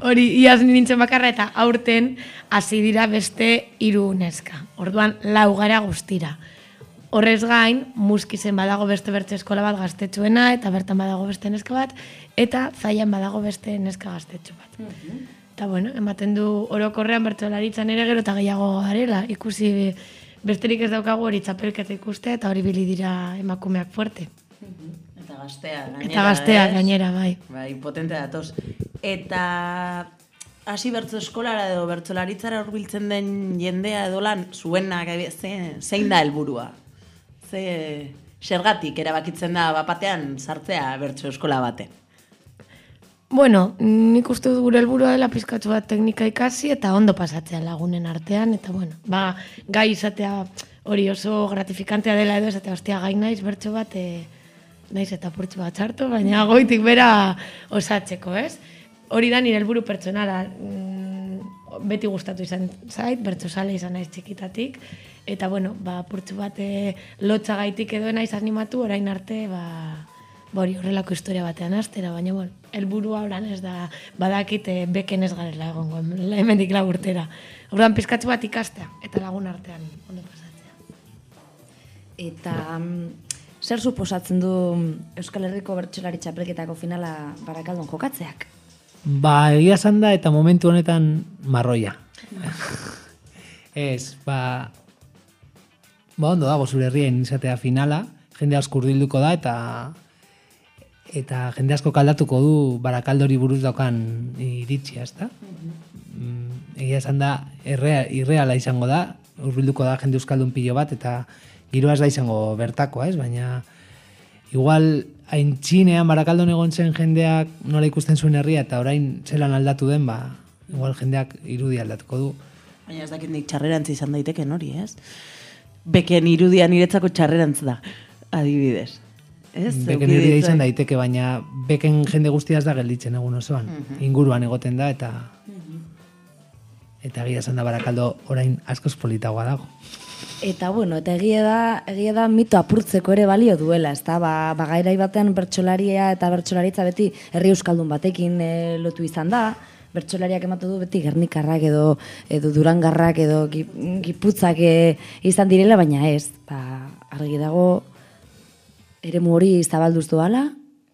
Hori, iaz nintzen bakarra eta aurten hasi dira beste hiru neska. Orduan, lau gara guztira. Horrez gain, muskizen badago beste bertze eskola bat gaztetxuena, eta bertan badago beste neska bat, eta zaian badago beste neska gaztetxu bat. Eta bueno, ematen du orokorrean bertsolaritzan ere gero eta gehiago garela. Ikusi besterik ez daukagu hori txapelketa ikustea eta hori bili dira emakumeak fuerte. Eta gaztea, gainera. Eta gaztea, ez? gainera, bai. Bai, potente datoz. Eta hasi bertso eskolara edo bertsolaritzara hurbiltzen den jendea edo lan zuenak ze, zein da helburua. Ze xergatik erabakitzen da bapatean sartzea bertso eskola bate. Bueno, nik uste dut gure helburua dela pizkatxo bat teknika ikasi eta ondo pasatzea lagunen artean, eta bueno, ba, gai izatea hori oso gratifikantea dela edo esatea, ostia, gai naiz bertso bat, e, naiz eta purtsu bat txarto, baina goitik bera osatzeko, ez? Hori da nire helburu pertsonala, mm, beti gustatu izan zait, bertso sale izan naiz txikitatik, eta bueno, ba, purtsu bat e, lotxa gaitik edo naiz animatu, orain arte, ba, ba hori horrelako historia batean astera, baina bueno, helburua oran ez da badakit eh, beken ez garela egongo hemendik lau urtera. Orduan pizkatzu bat ikastea eta lagun artean ondo pasatzea. Eta mm, zer suposatzen du Euskal Herriko Bertsolari Txapelketako finala barakaldon jokatzeak? Ba, egia da eta momentu honetan marroia. Ez, ba... Ba, ondo dago zure herrien izatea finala, jende asko urdilduko da eta eta jende asko kaldatuko du barakaldori buruz daukan iritzia, ezta? Mm, egia esan da, errea, irreala izango da, urbilduko da jende euskaldun pilo bat, eta giroa ez da izango bertakoa, ez? Baina, igual, haintxinean barakaldon egon zen jendeak nola ikusten zuen herria, eta orain zelan aldatu den, ba, igual jendeak irudi aldatuko du. Baina ez dakit nik txarrerantz izan daiteken hori, ez? Beken irudia niretzako txarrerantz da, adibidez. Ez? Beken irudia izan daiteke, baina beken jende guztia ez da gelditzen egun osoan. Mhm. Inguruan egoten da, eta eta egia esan da barakaldo orain askoz politagoa dago. Eta bueno, eta egia da, egia da mito apurtzeko ere balio duela, ezta? Ba, ba gairai batean bertsolaria eta bertsolaritza beti herri euskaldun batekin eh, lotu izan da. Bertsolariak ematu du beti gernikarrak edo edo durangarrak edo gi- giputzak eh, izan direla, baina ez. Ba, argi dago eremu hori zabalduz doala,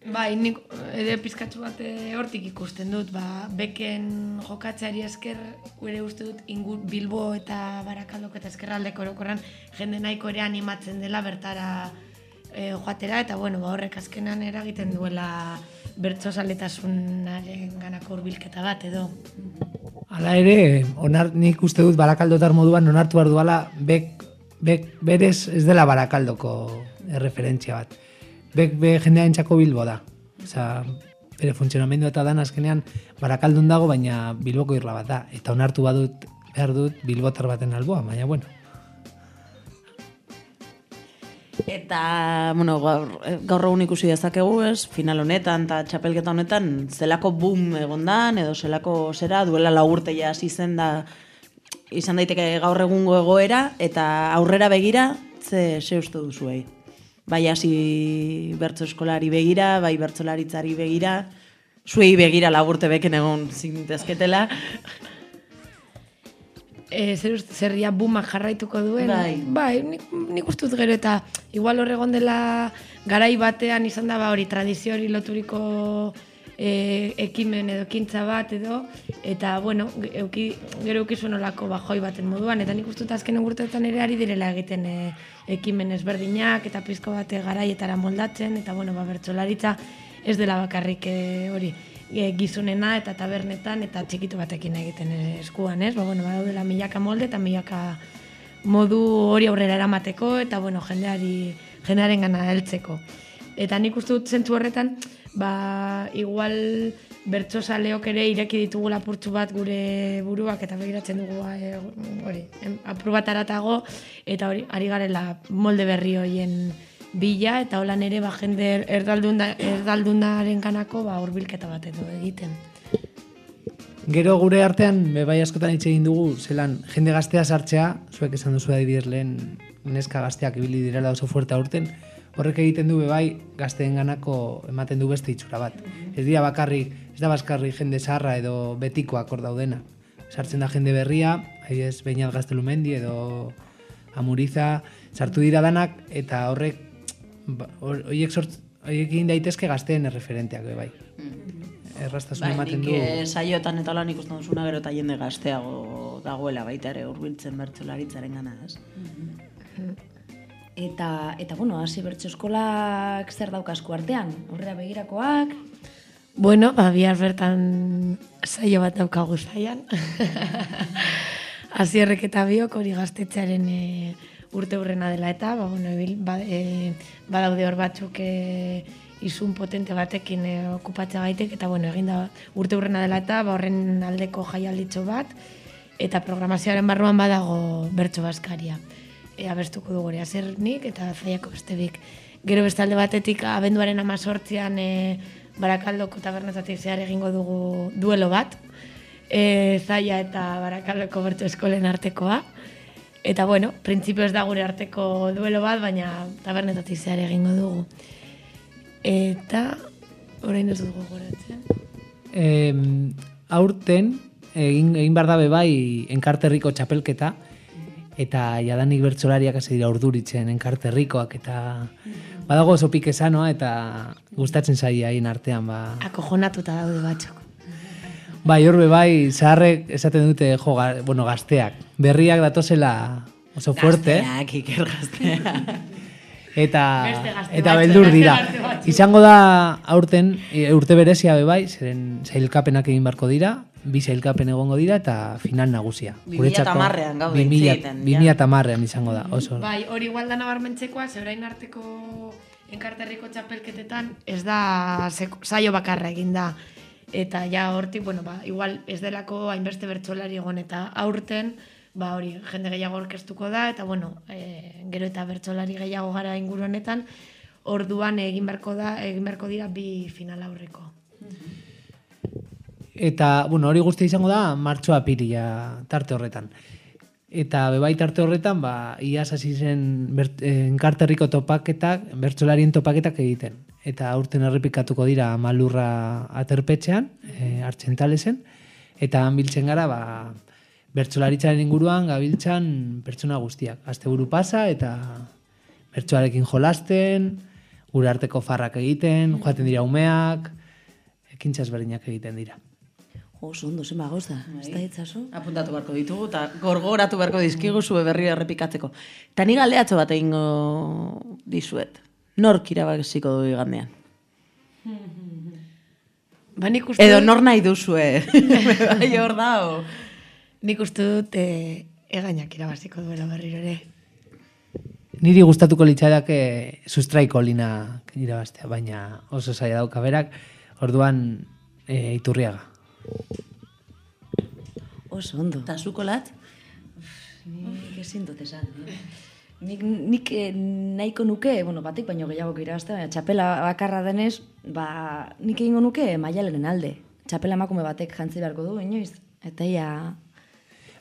Bai, nik ere pizkatzu bat eh, hortik ikusten dut, ba, beken jokatzeari esker, gure uste dut, ingur, Bilbo eta Barakaldok eta eskerraldeko orokorran jende nahiko ere animatzen dela bertara eh, joatera, eta bueno, ba, horrek azkenan eragiten duela bertso saletasunaren ganako hurbilketa bat edo. Hala ere, onar, nik uste dut barakaldotar moduan onartu behar duala bek, bek berez ez dela barakaldoko erreferentzia bat. Bek be jendearen txako bilbo da. Osa, bere funtzionamendu eta dan azkenean barakaldun dago, baina bilboko irla bat da. Eta onartu badut, behar dut bilbotar baten alboa, baina bueno. Eta, bueno, gaur, eh, gaur egun ikusi dezakegu, ez, final honetan eta txapelketa honetan zelako boom egondan, edo zelako zera, duela lau urte ja zen da izan daiteke gaur egungo egoera, eta aurrera begira, ze, ze uste duzuei. Bai hasi bertso eskolari begira, bai bertsolaritzari begira, zuei begira lau urte beken egon zintezketela. E, zer, uste- zer ja bumak jarraituko duen. Bai. bai nik, nik uste dut gero eta igual hor egon dela garai batean izan da ba hori tradizio hori loturiko e, ekimen edo ekintza bat edo eta bueno, euki, gero eukizuen olako bajoi baten moduan eta nik uste azken urteetan ere ari direla egiten e, ekimen ezberdinak eta pizko bate garaietara moldatzen eta bueno, ba, bertsolaritza ez dela bakarrik e, hori e, gizunena eta tabernetan eta txikitu batekin egiten e, eskuan, ez? Ba, bueno, badaudela milaka molde eta milaka modu hori aurrera eramateko eta bueno, jendeari jendearen gana heltzeko. Eta nik uste dut zentzu horretan, ba, igual bertso saleok ere ireki ditugu lapurtzu bat gure buruak eta begiratzen dugu e, hori, em, apur bat aratago eta hori ari garela molde berri hoien bila eta holan ere ba jende erdaldunda erdaldunaren kanako ba hurbilketa bat edo egiten. Gero gure artean, be bai askotan hitz egin dugu, zelan, jende gaztea sartzea, zuek esan duzu adibidez lehen neska gazteak ibili direla oso fuerte aurten, horrek egiten du be bai gazteen ganako ematen du beste itxura bat. Ez dira bakarrik, ez da baskarri jende zaharra edo betikoak hor daudena. Sartzen da jende berria, adibidez Beinat Gaztelumendi edo Amuriza, sartu dira danak eta horrek ba, hor- horiek sort horiek egin daitezke gazteen erreferenteak be bai. Errastasun Bai, ematen du. eh, saioetan eta lan ikusten duzuna gero eta jende gazteago dagoela baita ere hurbiltzen bertsolaritzaren gana, ez? Eta, eta bueno, hasi bertso eskolak zer daukazku artean? Horrela begirakoak? Bueno, ba, bihar bertan saio bat daukagu zaian. Azierrek eta biok hori gaztetxearen e, urte hurrena dela eta, ba, bueno, ebil, ba, e, badaude hor batzuk e, izun potente batekin e, okupatza gaitek, eta bueno, eginda urte hurrena dela eta, ba, horren aldeko jaialditxo bat, eta programazioaren barruan badago bertso baskaria. E, abestuko dugu gure azernik eta zaiako beste bik. Gero beste alde batetik abenduaren amazortzian e, Barakaldoko tabernetatik zehar egingo dugu duelo bat, e, zaila eta Barakaldoko bertu eskolen artekoa. Eta bueno, printzipio ez da gure arteko duelo bat, baina tabernetatik zehar egingo dugu. Eta, orain ez dugu goratzen. Eh, aurten, egin, egin behar dabe bai enkarterriko txapelketa, eta jadanik bertsolariak hasi dira urduritzen enkarterrikoak, eta badago oso pike sanoa, eta gustatzen zaia haien artean, ba. Akojonatuta daude batzuk. Bai, horbe bai, zaharrek esaten dute, jo, bueno, gazteak. Berriak datozela oso fuerte. Gazteak, iker gazteak. Eta, eta beldur dira. Izango da aurten e, urte berezia be bai, zeren zailkapenak egin barko dira, bi zailkapen egongo dira eta final nagusia. 2010ean gaude hitz egiten, ja. 2010ean izango da, oso. Bai, hori igual da nabarmentzekoa, ze orain arteko enkarterriko txapelketetan ez da saio bakarra egin da. Eta ja hortik, bueno, ba, igual ez delako hainbeste bertsolari egon eta aurten, ba hori, jende gehiago orkestuko da, eta bueno, e, gero eta bertsolari gehiago gara inguru honetan, orduan egin beharko da, egin beharko dira bi final aurreko. Eta, bueno, hori guztia izango da martxoa pirila tarte horretan. Eta bebai tarte horretan, ba, iaz hasi zen eh, enkarterriko topaketak, bertsolarien topaketak egiten. Eta aurten errepikatuko dira malurra aterpetxean, e, artxentalesen, eta han biltzen gara, ba, bertsolaritzaren inguruan gabiltzan pertsona guztiak. Asteburu pasa eta bertsoarekin jolasten, gure arteko farrak egiten, joaten dira umeak, ekintza ezberdinak egiten dira. Jo, oso ondo, zenba gauza, ez da ditzazu? Apuntatu beharko ditugu, eta gorgoratu beharko dizkigu zue berri errepikatzeko. Eta ni galdeatxo bat egingo dizuet. Nork irabaziko du igandean? Ba, nik uste Edo nor nahi duzue? bai hor da, o? Nik uste dut e, egainak irabaziko duela berriro ere. Niri gustatuko litzaidake sustraiko lina irabaztea, baina oso zaila dauka berak, orduan e, iturriaga. Oso ondo. Eta zuko lat? Nik ezin dut esan. eh. Nik, nik eh, nahiko nuke, bueno, batik baino gehiago irabazte, baina txapela bakarra denez, ba, nik egingo nuke maialenen alde. Txapela emakume batek jantzi beharko du, inoiz. Eta ia...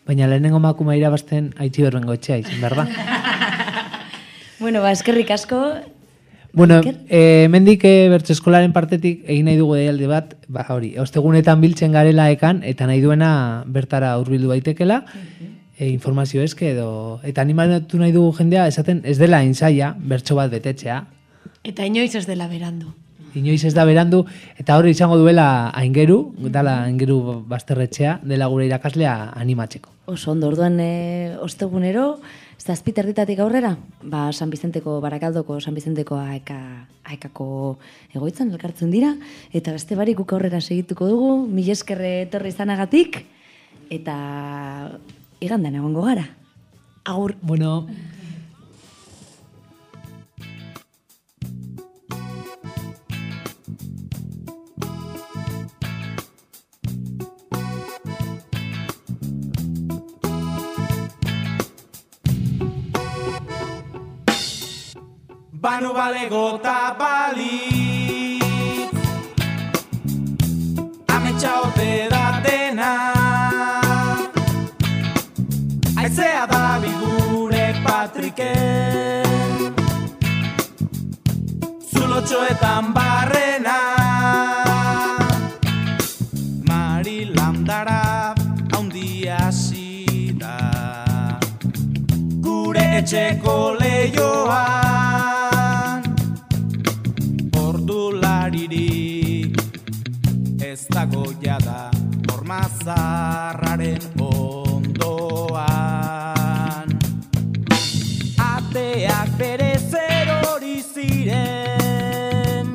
Baina lehenengo makuma irabazten haitzi berbengo etxea izan, berda? Bueno, ba, eskerrik asko. bueno, e, mendik e, bertso eskolaren partetik egin nahi dugu deialdi bat, ba hori, ostegunetan biltzen garela ekan, eta nahi duena bertara hurbildu baitekela, e, informazio eske edo, eta animatu nahi dugu jendea, esaten ez dela insaia, bertso bat betetzea, Eta inoiz ez dela berandu. Inoiz ez da berandu, eta hori izango duela aingeru, dala aingeru bazterretxea, dela gure irakaslea animatzeko. Oso ondo, orduan e, ostegunero, zazpit erditatik aurrera, ba, San Bizenteko, Barakaldoko San Bizenteko aeka, aekako egoitzan elkartzen dira, eta beste barik guk aurrera segituko dugu, mil eskerre etorri izanagatik, eta igandan egongo gara. Agur. Bueno, Banu balego eta balitz. Ametsa ote da dena. Aizea da bigure patriken. Zulotxoetan barrena. Mari landara haundia da. Gure etxeko lehioan Zarraren ondoan. Ateak bere zer hori ziren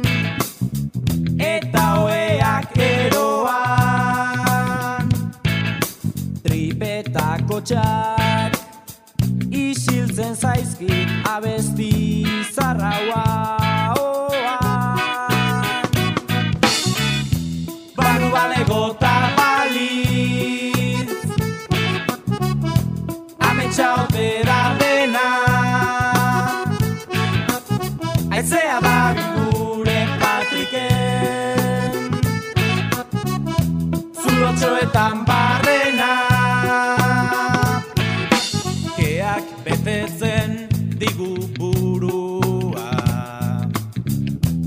Eta oeak eroan. Tripetako txak Isiltzen zaizkit abesti zarraua Zulotxoetan barrena. Keak betetzen digu burua.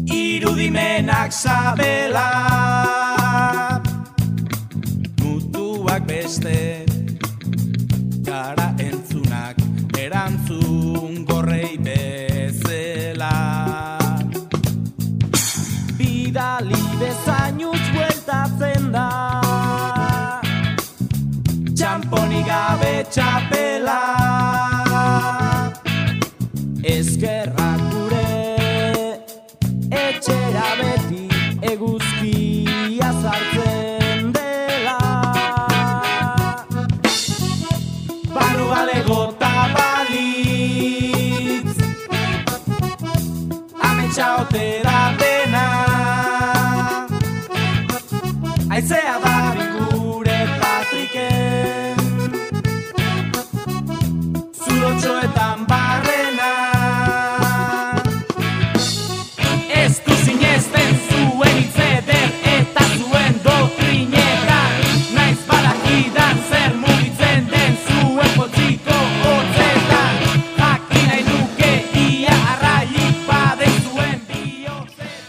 Irudimenak sabela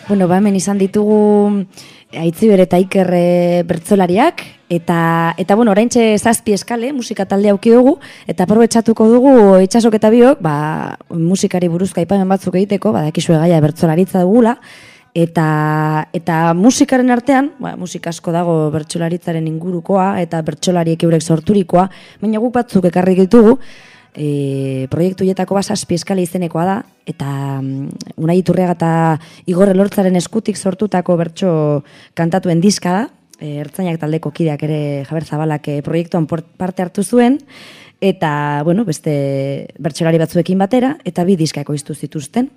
Bueno, ba, hemen izan ditugu Aitziber eta Iker e, bertsolariak eta eta bueno, oraintxe zazpi eskale musika talde auki dugu eta aprobetxatuko dugu itsasok eta biok, ba, musikari buruzka aipamen batzuk egiteko, badakizue gaia bertsolaritza dugula eta eta musikaren artean, ba, musika asko dago bertsolaritzaren ingurukoa eta bertsolariek eurek sorturikoa, baina guk batzuk ekarri ditugu e, proiektu hietako basazpi eskala izenekoa da, eta mm, Unai Iturriaga eta Igor Elortzaren eskutik sortutako bertso kantatuen diska da, e, ertzainak taldeko kideak ere Jaber Zabalak e, proiektuan parte hartu zuen, eta, bueno, beste bertsolari batzuekin batera, eta bi diska ekoiztu zituzten.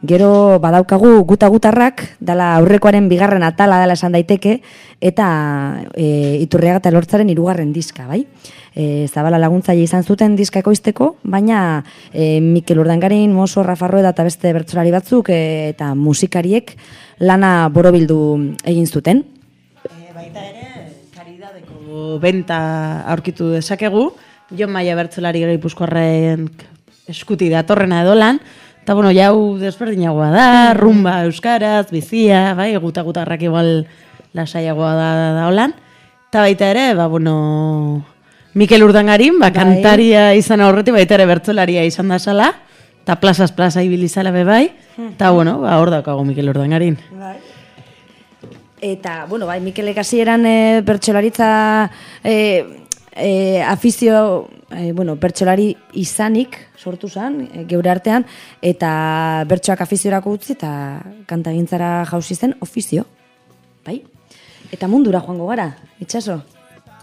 Gero badaukagu guta gutarrak, dala aurrekoaren bigarren atala dela esan daiteke, eta e, iturriaga eta lortzaren hirugarren diska, bai? E, zabala laguntzaile izan zuten diska ekoizteko, baina e, Mikel Urdangarin, Moso, Rafa Rueda eta beste bertsolari batzuk e, eta musikariek lana borobildu egin zuten. baita ere, karidadeko benta aurkitu dezakegu, Jon Maia bertzelari gipuzkoarren eskuti datorrena edo lan, eta bueno, jau desberdinagoa da, rumba euskaraz, bizia, bai, guta gutarrak igual lasaiagoa da, da holan, eta baita ere, ba, bueno, Mikel Urdangarin, ba, kantaria izan aurretik, baita ere bertzolaria izan da sala, eta plazaz plaza ibilizala be bai, eta bueno, ba, hor daukago Mikel Urdangarin. Eta, bueno, bai, Mikelek hasieran e, bertsolaritza e, e, afizio, e, bueno, bertsolari izanik sortu zen, e, geure artean, eta bertsoak afiziorako utzi eta kantagintzara jausi zen ofizio. Bai? Eta mundura joango gara, itxaso?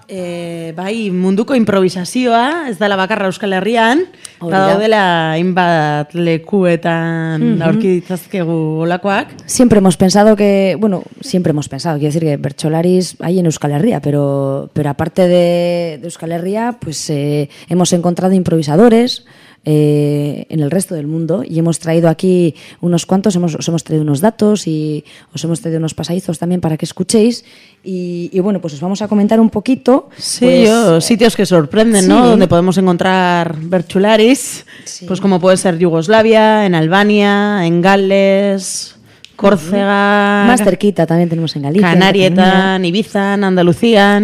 E, bai, munduko improvisazioa, ez dela bakarra Euskal Herrian, eta da. daudela hainbat lekuetan Mhm. aurki ditzazkegu olakoak. Siempre hemos pensado que, bueno, siempre hemos pensado, quiero decir que Bercholaris hay en Euskal Herria, pero, pero aparte de, de Euskal Herria, pues eh, hemos encontrado improvisadores eh, en el resto del mundo y hemos traído aquí unos cuantos, hemos, os hemos traído unos datos y os hemos traído unos pasadizos también para que escuchéis y, y bueno, pues os vamos a comentar un poquito. Sí, pues, sitios que sorprenden, sí. ¿no? Donde podemos encontrar Berchularis, pues como puede ser Yugoslavia, en Albania, en Gales, Córcega, Más cerquita también tenemos en Galicia. Canarietan. Ibizan, Andalucía.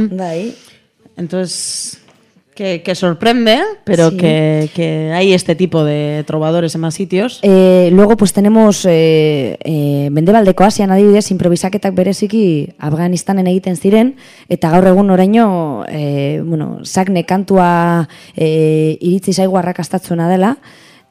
Entonces, que, que sorprende, pero Sí. que, que hay este tipo de trovadores en más sitios. Eh, luego pues tenemos eh, eh, Mendebaldeko Asian adibidez improvisaketak bereziki Afganistanen egiten ziren eta gaur egun oraino eh, bueno, sakne kantua eh, iritzi zaigu arrakastatzuena dela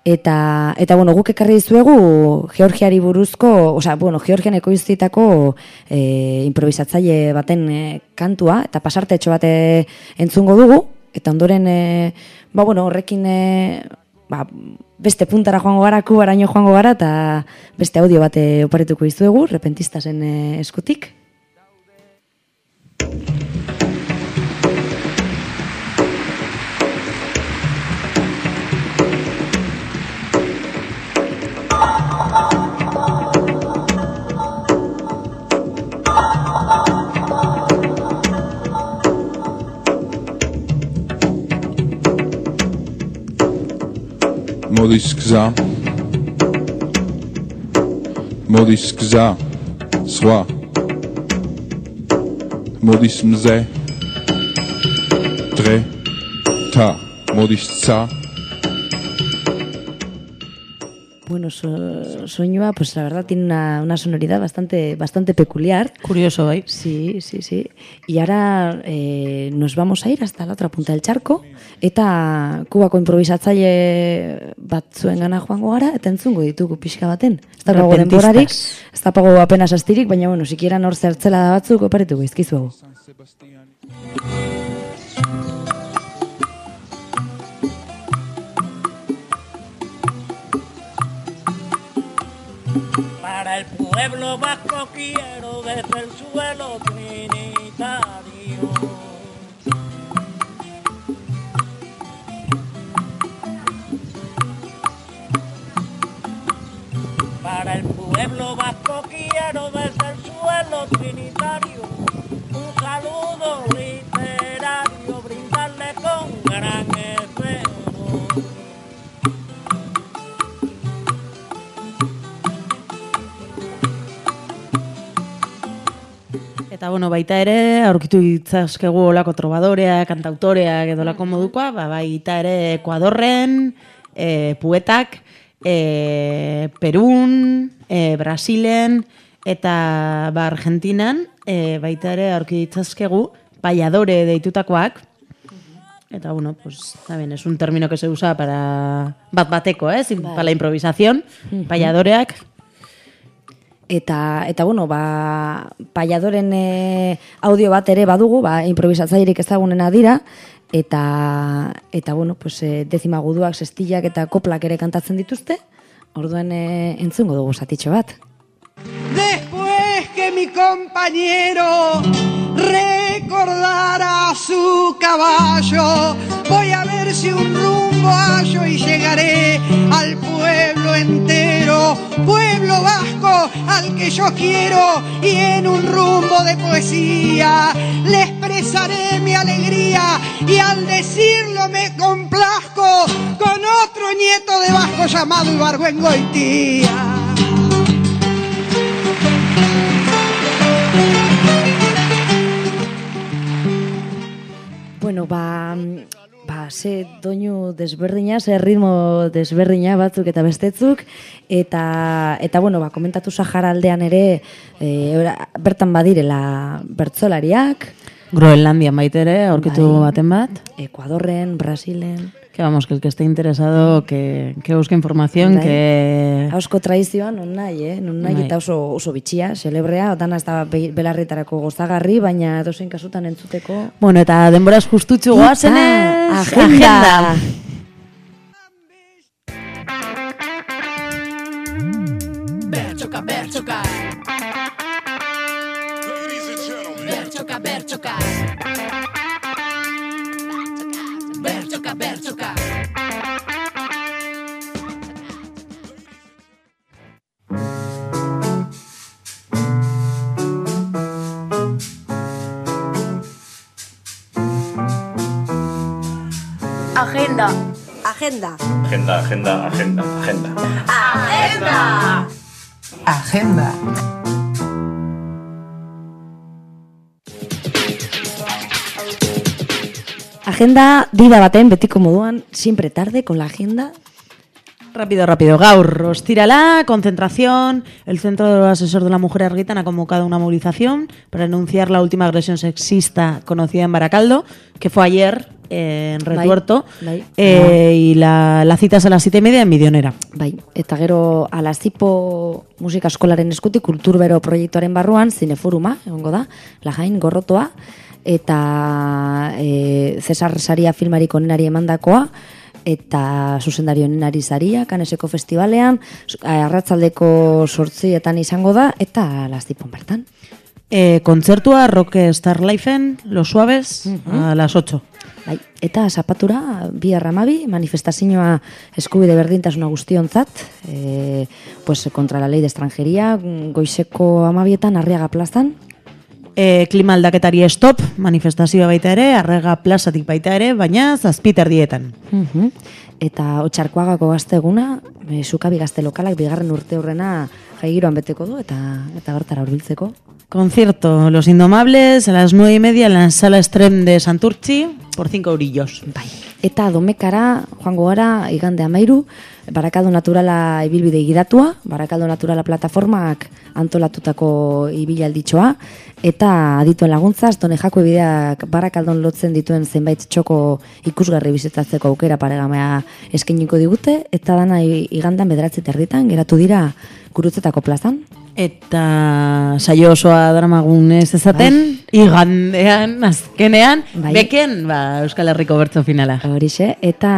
eta eta bueno, guk ekarri dizuegu Georgiari buruzko, osea, bueno, Georgian ekoiztitako eh, improvisatzaile baten eh, kantua eta pasartetxo bat eh, entzungo dugu eta ondoren eh, ba bueno, horrekin eh, ba, beste puntara joango gara, kubaraino joango gara, eta beste audio bat eh, oparituko izuegu, repentistasen eh, eskutik. Modisquza. Modisquza. Sła. Modis mze. Tre. Ta. Modis ca. so- soñua, pues la verdad tiene una, una sonoridad bastante, bastante peculiar. Curioso, ¿eh? Sí, sí, sí. Y ahora eh, nos vamos a ir hasta la otra punta del charco, eta kubako improvisatzaile batzuen gana joango gara, eta entzungo ditugu pixka baten. Ez dago denborarik, ez dago apenas astirik, baina bueno, sikiera nor zertzela da batzuk oparituko izkizuegu. Para el pueblo vasco quiero desde el suelo trinitario. Para el pueblo vasco quiero desde el suelo trinitario un saludo literario, brindarle con gran Eta bueno, baita ere, aurkitu ditzazkegu olako trobadoreak, kantautoreak edo lako modukoa, ba, baita ere Ekuadorren, e, puetak, e, Perun, e, Brasilen, eta ba, Argentinan, e, baita ere aurkitu ditzazkegu, paiadore deitutakoak, Eta bueno, pues también es un término que se usa para bat bateko, ¿eh? Sin- Para la improvisación, Mhm. payadoreak. Eta, eta bueno, ba, paiadoren e, audio bat ere badugu, ba, improvisatzailerik ezagunena dira, eta, eta bueno, pues, e, dezima guduak, sestillak eta koplak ere kantatzen dituzte, orduan e, entzungo dugu zatitxo bat. Después que mi compañero recordara su caballo, voy a ver si un rumbo hallo y llegaré al pueblo entero, pueblo vasco al que yo quiero y en un rumbo de poesía le expresaré mi alegría y al decirlo me complazco con otro nieto de vasco llamado Ibargüengoitía. Bueno, ba, ba, ze doinu desberdina, ze ritmo desberdina batzuk eta bestetzuk, eta, eta bueno, ba, komentatu Sahara aldean ere, e, bertan badirela bertzolariak, Groenlandia baita ere, aurkitu Bai. baten bat. Ecuadorren, Brasilen. Que vamos, que el que esté interesado, que, que busque información, que... Hausko tradizioa non nahi, eh? Non nahi eta oso, oso bitxia, celebrea, dana ez da be- belarritarako gozagarri, baina dozein kasutan entzuteko... Bueno, eta denboraz justutxu goazenez, agenda. Bertxoka. Bertxoka, bertxoka. Bertxoka, bertxoka. Agenda. Agenda. Agenda, agenda, agenda, agenda. Agenda. Agenda. Agenda dida baten betiko moduan, siempre tarde con la agenda. Rápido, rápido. Gaur, ostirala, concentración. El Centro Asesor de la Mujer Argitan ha convocado una movilización para denunciar la última agresión sexista conocida en Baracaldo, que fue ayer en Retuerto. Bai, bai. Eh, y la, la cita es a las siete y media en Midionera. Bai, eta gero alazipo musika eskolaren eskutik kulturbero proiektuaren barruan zineforuma, egongo da, lajain gorrotoa, eta e, Cesar Saria filmarik onenari emandakoa, eta zuzendari onenari saria, kaneseko festivalean, arratzaldeko sortzietan izango da, eta lazipon bertan. Eh, kontzertua Rock Star Lifeen, Los Suaves, a las 8. Bai, eta zapatura, bi arramabi, manifestazioa eskubide berdintasuna guztionzat, e, pues, kontra la ley de extranjería, goizeko amabietan, arriaga plazan, E, klima aldaketari stop, manifestazioa baita ere, arrega plazatik baita ere, baina zazpiter dietan. Mhm. Eta otxarkoagako gazte eguna, e, sukabi gazte lokalak bigarren urte horrena jaigiroan beteko du, eta eta bertara hurbiltzeko. Concierto Los Indomables a las nueve y media en la sala Extrem de Santurchi por 5 eurillos. Bai. Eta domekara, joango gara, igande amairu, Barakaldo Naturala ibilbide gidatua, Barakaldo Naturala plataformak antolatutako ibilalditxoa, eta adituen laguntzaz, done jako bideak Barakaldon lotzen dituen zenbait txoko ikusgarri bizitatzeko aukera paregamea eskainiko digute, eta dana igandan bederatzi terditan, geratu dira gurutzetako plazan. Eta saio osoa dramagun ez ezaten, igandean, azkenean, Bai. beken, ba, Euskal Herriko bertzo finala. Horixe, eta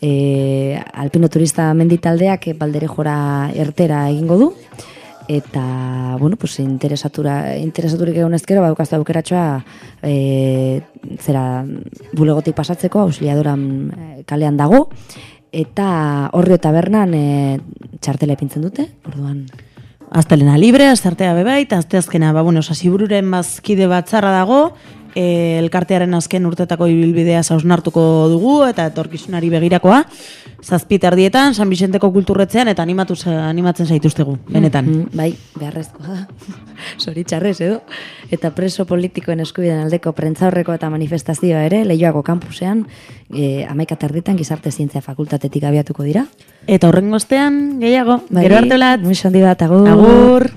e, alpino turista menditaldeak baldere jora ertera egingo du, eta, bueno, pues, interesatura, interesaturik egon ezkero, baukazta aukeratxoa e, zera bulegotik pasatzeko, ausiliadoran e, kalean dago, eta horri eta bernan e, txartela ipintzen dute, orduan, Aztelena libre, azartea beba, eta azteazkena, ba, bueno, sasibururen bazkide batzarra dago, e, elkartearen azken urtetako ibilbidea zausnartuko dugu, eta etorkizunari begirakoa, zazpiter dietan, San Vicenteko kulturretzean, eta animatu, animatzen zaituztegu, benetan. Mhm, bai, beharrezkoa. Zoritxarrez edo. Eta preso politikoen eskubideen aldeko prentzaurreko eta manifestazioa ere, lehioako kampusean, e, amaika terditan gizarte zientzia fakultatetik abiatuko dira. Eta horrengo ostean, gehiago, Bai, gero arte olat. Muixo handi bat, agur. Agur.